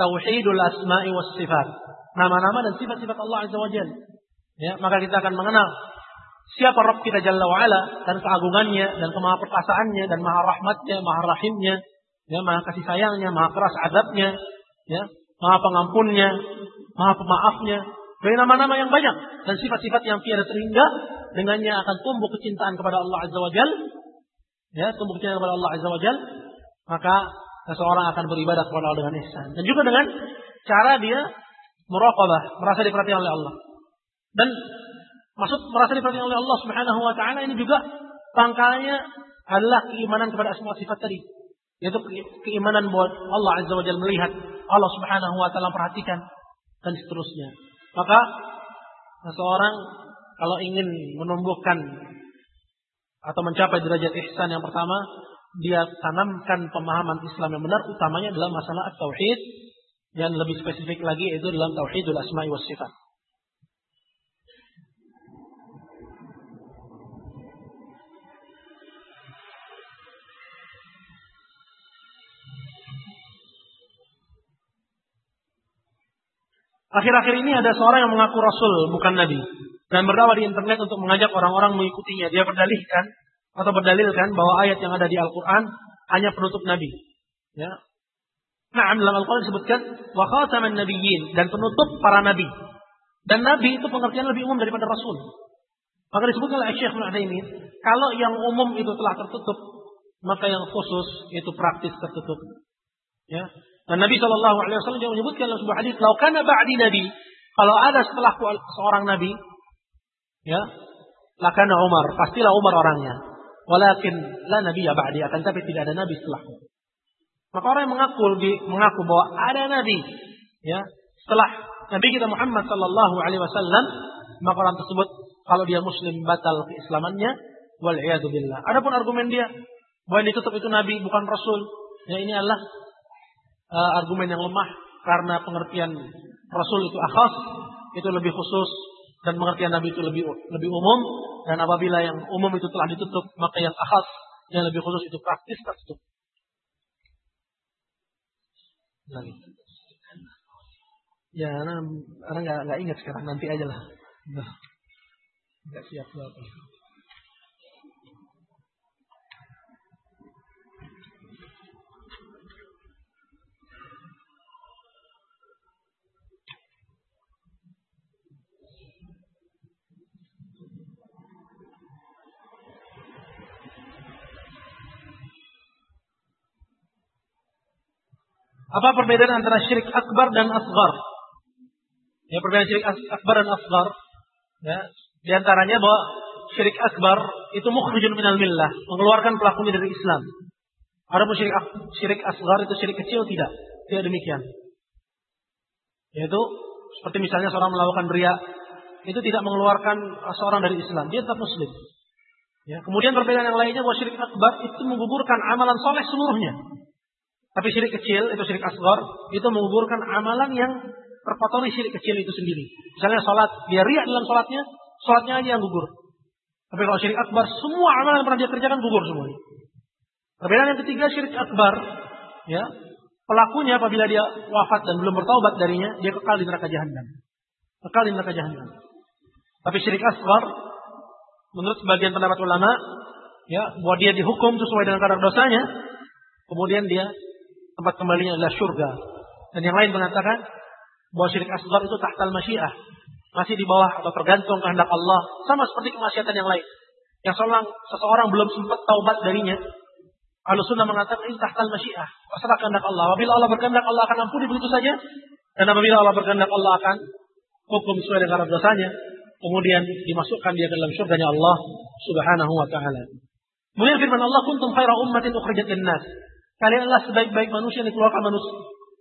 tauhidul asma'i was sifat. Nama-nama dan sifat-sifat Allah Azza wa Jalla. Ya, maka kita akan mengenal siapa Rabb kita Jalla wa Ala dan keagungannya dan kemahaperkasaannya dan maha rahmatnya, maha rahimnya, ya, maha kasih sayangnya, maha keras adabnya, ya, maha pengampunnya, maha pemaafnya. Dari nama-nama yang banyak dan sifat-sifat yang tiada terhingga dengannya akan tumbuh kecintaan kepada Allah Azza wa Jalla. Ya, tumbuh kecintaan kepada Allah Azza wa Jalla. Maka seseorang akan beribadah kepada Allah dengan ihsan. Dan juga dengan cara dia merokobah, merasa diperhatikan oleh Allah. Dan maksud merasa diperhatikan oleh Allah Subhanahu wa taala ini juga pangkalnya adalah keimanan kepada semua sifat tadi. Yaitu keimanan bahwa Allah Azza wa Jalla melihat, Allah Subhanahu wa taala perhatikan dan seterusnya. Maka seseorang kalau ingin menumbuhkan atau mencapai derajat ihsan yang pertama, dia tanamkan pemahaman Islam yang benar utamanya dalam masalah tauhid dan lebih spesifik lagi itu dalam tauhidul asma'i was sifat. Akhir-akhir ini ada seorang yang mengaku Rasul, bukan Nabi. Dan berdakwah di internet untuk mengajak orang-orang mengikutinya. Dia berdalihkan atau berdalilkan bahwa ayat yang ada di Al-Quran hanya penutup Nabi. Ya. Nah, dalam Al-Quran disebutkan wa khataman nabiyyin dan penutup para nabi. Dan nabi itu pengertian lebih umum daripada rasul. Maka disebutkan oleh Syekh ini, kalau yang umum itu telah tertutup, maka yang khusus itu praktis tertutup. Ya. Dan Nabi Shallallahu Alaihi Wasallam juga menyebutkan dalam sebuah hadis, "Laukana ba'di nabi." Kalau ada setelahku seorang nabi, ya, lakana Umar, pastilah Umar orangnya. Walakin la nabi ya ba'di, akan tapi tidak ada nabi setelahku. Maka orang yang mengaku mengaku bahwa ada nabi, ya, setelah Nabi kita Muhammad Shallallahu Alaihi Wasallam, maka orang tersebut kalau dia Muslim batal keislamannya, wal. Adapun argumen dia bahwa yang ditutup itu nabi bukan rasul, ya ini adalah uh, argumen yang lemah karena pengertian Rasul itu akhas, itu lebih khusus dan pengertian Nabi itu lebih lebih umum dan apabila yang umum itu telah ditutup maka yang akhas yang lebih khusus itu praktis tertutup. Lagi. Ya, karena nggak ingat sekarang nanti aja lah. Nggak siap apa. Apa perbedaan antara syirik akbar dan asgar? Ya, perbedaan syirik akbar dan asgar. Ya, di antaranya bahwa syirik akbar itu mukhrijun minal millah, mengeluarkan pelakunya dari Islam. Ada syirik syirik asgar itu syirik kecil tidak? Tidak demikian. Yaitu seperti misalnya seorang melakukan ria, itu tidak mengeluarkan seorang dari Islam, dia tetap muslim. Ya, kemudian perbedaan yang lainnya bahwa syirik akbar itu menggugurkan amalan soleh seluruhnya. Tapi syirik kecil, itu syirik asgor, itu menguburkan amalan yang terkotori syirik kecil itu sendiri. Misalnya sholat, dia riak dalam sholatnya, sholatnya aja yang gugur. Tapi kalau syirik akbar, semua amalan yang pernah dia kerjakan gugur semuanya. Perbedaan yang ketiga, syirik akbar, ya, pelakunya apabila dia wafat dan belum bertaubat darinya, dia kekal di neraka jahanam. Kekal di neraka jahanam. Tapi syirik asgar, menurut sebagian pendapat ulama, ya, bahwa dia dihukum sesuai dengan kadar dosanya, kemudian dia tempat kembalinya adalah surga. Dan yang lain mengatakan bahwa syirik asgar itu tahtal masyiah. Masih di bawah atau tergantung kehendak Allah. Sama seperti kemaksiatan yang lain. Yang seorang, seseorang belum sempat taubat darinya. Kalau sunnah mengatakan ini tahtal masyiah. Masalah kehendak Allah. Apabila Allah berkehendak Allah akan ampuni begitu saja. Dan apabila Allah berkehendak Allah akan hukum sesuai dengan dosanya. Kemudian dimasukkan dia ke dalam surganya Allah subhanahu wa ta'ala. Kemudian firman Allah kuntum khaira ummatin ukhrijat linnas. Kalian adalah sebaik-baik manusia yang dikeluarkan manusia.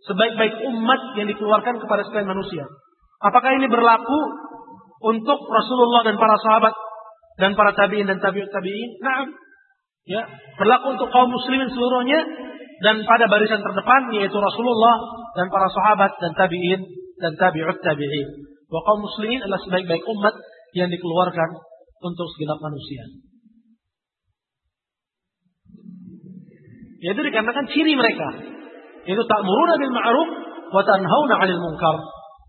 Sebaik-baik umat yang dikeluarkan kepada sekalian manusia. Apakah ini berlaku untuk Rasulullah dan para sahabat dan para tabiin dan tabiut tabiin? Nah, ya, berlaku untuk kaum muslimin seluruhnya dan pada barisan terdepan yaitu Rasulullah dan para sahabat dan tabiin dan tabiut tabiin. Bahwa kaum muslimin adalah sebaik-baik umat yang dikeluarkan untuk segenap manusia. Yaitu dikarenakan ciri mereka. Itu ta'muruna bil ma'ruf wa tanhauna 'anil munkar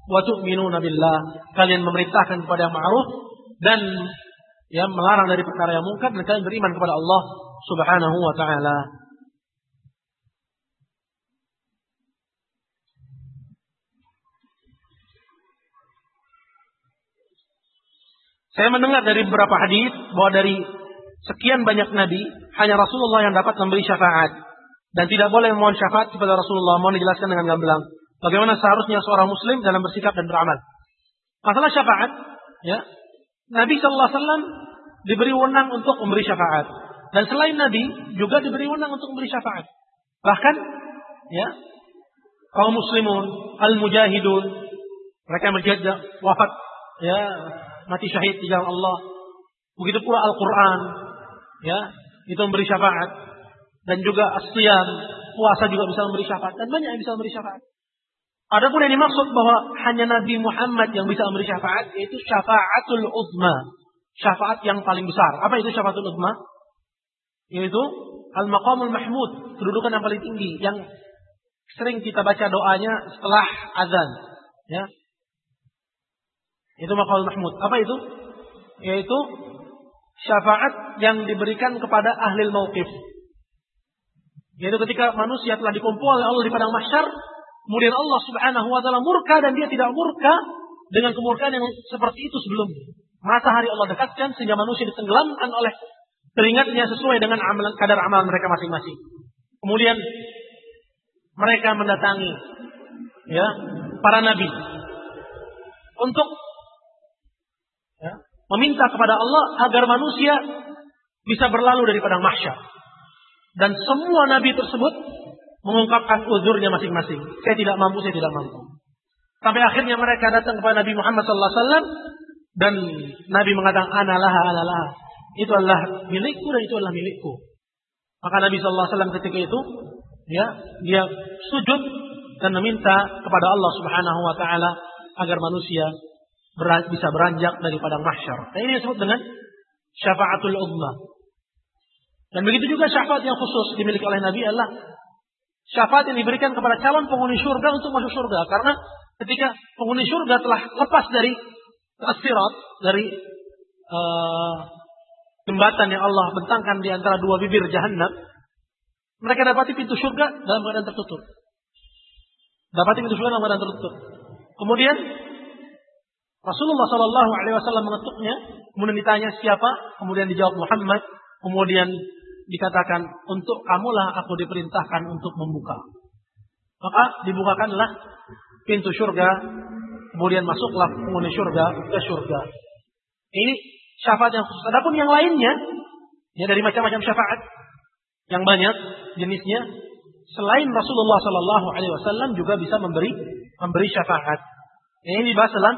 wa tu'minuna billah. Kalian memerintahkan kepada yang ma'ruf dan ya melarang dari perkara yang mungkar dan kalian beriman kepada Allah Subhanahu wa taala. Saya mendengar dari beberapa hadis bahwa dari sekian banyak nabi hanya Rasulullah yang dapat memberi syafaat dan tidak boleh memohon syafaat kepada Rasulullah. Mohon dijelaskan dengan gamblang bagaimana seharusnya seorang muslim dalam bersikap dan beramal. Masalah syafaat, ya. Nabi sallallahu alaihi wasallam diberi wewenang untuk memberi syafaat dan selain nabi juga diberi wewenang untuk memberi syafaat. Bahkan ya kaum muslimun, al-mujahidun, mereka yang berjihad wafat ya mati syahid di jalan Allah. Begitu pula Al-Quran, ya, itu memberi syafaat. Dan juga asyam, puasa juga bisa memberi syafaat. Dan banyak yang bisa memberi syafaat. Adapun yang dimaksud bahwa hanya Nabi Muhammad yang bisa memberi syafaat, yaitu syafaatul uzma. Syafaat yang paling besar. Apa itu syafaatul uzma? Yaitu al-maqamul mahmud, kedudukan yang paling tinggi yang sering kita baca doanya setelah azan, ya. Itu maqamul mahmud. Apa itu? Yaitu syafaat yang diberikan kepada ahli mauqif. Yaitu ketika manusia telah dikumpul oleh Allah di padang mahsyar, kemudian Allah Subhanahu wa taala murka dan dia tidak murka dengan kemurkaan yang seperti itu sebelumnya. Masa hari Allah dekatkan sehingga manusia ditenggelamkan oleh teringatnya sesuai dengan amalan kadar amalan mereka masing-masing. Kemudian mereka mendatangi ya para nabi untuk Ya. Meminta kepada Allah agar manusia bisa berlalu dari padang mahsyar. Dan semua nabi tersebut mengungkapkan uzurnya masing-masing. Saya tidak mampu, saya tidak mampu. Sampai akhirnya mereka datang kepada Nabi Muhammad SAW dan Nabi mengatakan analah analah itu adalah milikku dan itu adalah milikku. Maka Nabi SAW ketika itu ya dia sujud dan meminta kepada Allah Subhanahu Wa Taala agar manusia bisa beranjak dari padang mahsyar. Nah, ini disebut dengan syafaatul umma. Dan begitu juga syafaat yang khusus dimiliki oleh Nabi adalah syafaat yang diberikan kepada calon penghuni surga untuk masuk surga. Karena ketika penghuni surga telah lepas dari asirat, dari uh, jembatan yang Allah bentangkan di antara dua bibir jahanam, mereka dapati pintu surga dalam keadaan tertutup. Dapati pintu surga dalam keadaan tertutup. Kemudian Rasulullah Shallallahu Alaihi Wasallam mengetuknya, kemudian ditanya siapa, kemudian dijawab Muhammad, kemudian dikatakan untuk kamulah aku diperintahkan untuk membuka. Maka dibukakanlah pintu surga, kemudian masuklah penghuni surga ke surga. Ini syafaat yang khusus. Adapun yang lainnya, ya dari macam-macam syafaat yang banyak jenisnya, selain Rasulullah Shallallahu Alaihi Wasallam juga bisa memberi memberi syafaat. Ini dibahas dalam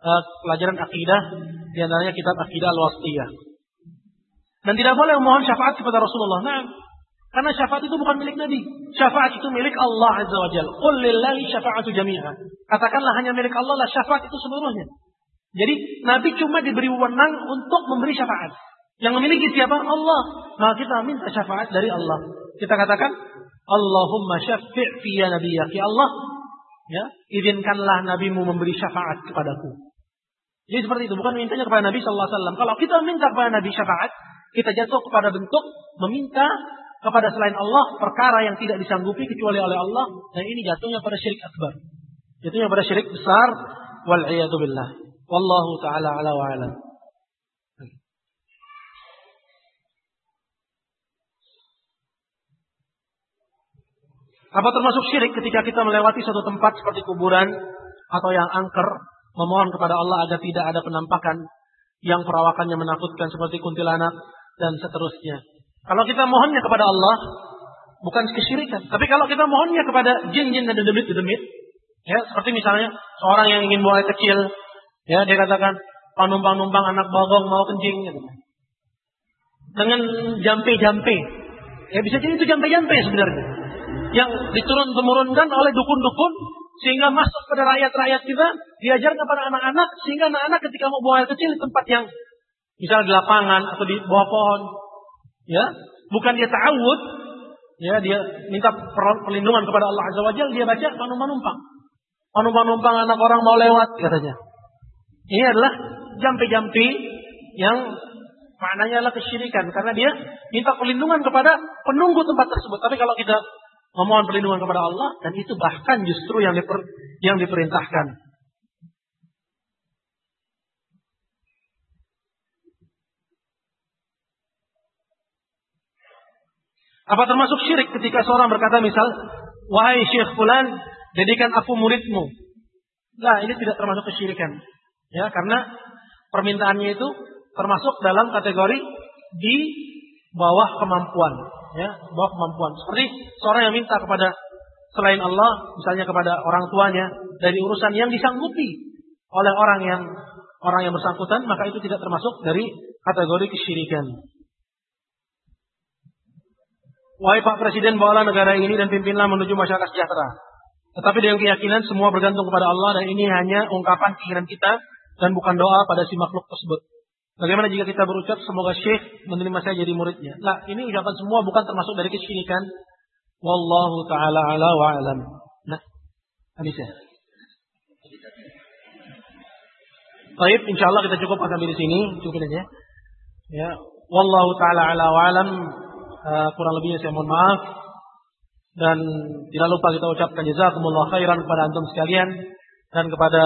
uh, pelajaran akidah di antaranya kitab akidah al-wasiyah. Dan tidak boleh memohon syafaat kepada Rasulullah. Nah, karena syafaat itu bukan milik Nabi. Syafaat itu milik Allah Azza wa Jalla. Qul lillahi syafa'atu jami'ah. Katakanlah hanya milik Allah lah syafaat itu seluruhnya. Jadi Nabi cuma diberi wewenang untuk memberi syafaat. Yang memiliki siapa? Allah. Maka kita minta syafaat dari Allah. Kita katakan, Allahumma syafi' fi ya nabiyyah. Ya Allah, ya, izinkanlah nabimu memberi syafaat kepadaku. Jadi seperti itu, bukan mintanya kepada Nabi Sallallahu Alaihi Wasallam. Kalau kita minta kepada Nabi syafaat, kita jatuh kepada bentuk meminta kepada selain Allah perkara yang tidak disanggupi kecuali oleh Allah dan ini jatuhnya pada syirik akbar. Jatuhnya pada syirik besar wal billah. Wallahu taala ala wa alam. Apa termasuk syirik ketika kita melewati suatu tempat seperti kuburan atau yang angker memohon kepada Allah agar tidak ada penampakan yang perawakannya menakutkan seperti kuntilanak dan seterusnya. Kalau kita mohonnya kepada Allah, bukan kesyirikan. Tapi kalau kita mohonnya kepada jin-jin dan demit-demit, ya seperti misalnya seorang yang ingin air kecil, ya dia katakan panumpang-numpang anak bagong mau kencing, gitu. dengan jampe-jampe. Ya bisa jadi itu jampe-jampe sebenarnya. Yang diturun temurunkan oleh dukun-dukun sehingga masuk pada rakyat-rakyat kita, diajarkan kepada anak-anak, sehingga anak-anak ketika mau buang air kecil di tempat yang Misalnya di lapangan atau di bawah pohon. Ya, bukan dia ta'awud, ya dia minta perlindungan kepada Allah Azza wa Jalla, dia baca manumpang-numpang. Manumpang-numpang anak orang mau lewat katanya. Ini adalah jampi-jampi yang maknanya adalah kesyirikan karena dia minta perlindungan kepada penunggu tempat tersebut. Tapi kalau kita memohon perlindungan kepada Allah dan itu bahkan justru yang diper, yang diperintahkan. Apa termasuk syirik ketika seorang berkata misal, wahai Syekh Fulan, jadikan aku muridmu. Nah, ini tidak termasuk kesyirikan. Ya, karena permintaannya itu termasuk dalam kategori di bawah kemampuan, ya, bawah kemampuan. Seperti seorang yang minta kepada selain Allah, misalnya kepada orang tuanya dari urusan yang disanggupi oleh orang yang orang yang bersangkutan, maka itu tidak termasuk dari kategori kesyirikan. Wahai Pak Presiden, bawalah negara ini dan pimpinlah menuju masyarakat sejahtera. Tetapi dengan keyakinan semua bergantung kepada Allah dan ini hanya ungkapan keinginan kita dan bukan doa pada si makhluk tersebut. Bagaimana jika kita berucap semoga Syekh menerima saya jadi muridnya? Nah, ini ucapan semua bukan termasuk dari kesyirikan. Wallahu taala ala wa alam. Nah, habis ya. Baik, insya Allah kita cukup akan di sini, cukup aja. Ya, wallahu taala ala wa alam. Uh, kurang lebihnya saya mohon maaf. Dan tidak lupa kita ucapkan jazakumullah khairan kepada antum sekalian dan kepada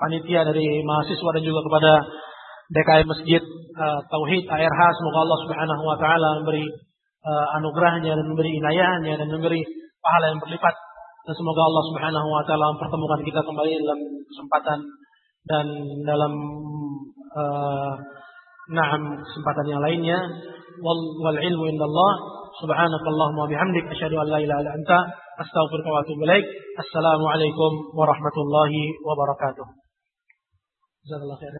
panitia dari mahasiswa dan juga kepada DKM Masjid uh, Tauhid ARH semoga Allah Subhanahu wa taala memberi uh, anugerahnya dan memberi inayahnya dan memberi pahala yang berlipat. Dan semoga Allah Subhanahu wa taala mempertemukan kita kembali dalam kesempatan dan dalam uh, na'am kesempatan yang lainnya. Wal, wal ilmu indallah. Subhanakallahumma bihamdik. Asyhadu an la ilaha illa anta. Astaghfiruka wa atubu ilaik. Assalamu alaikum warahmatullahi wabarakatuh. Khairan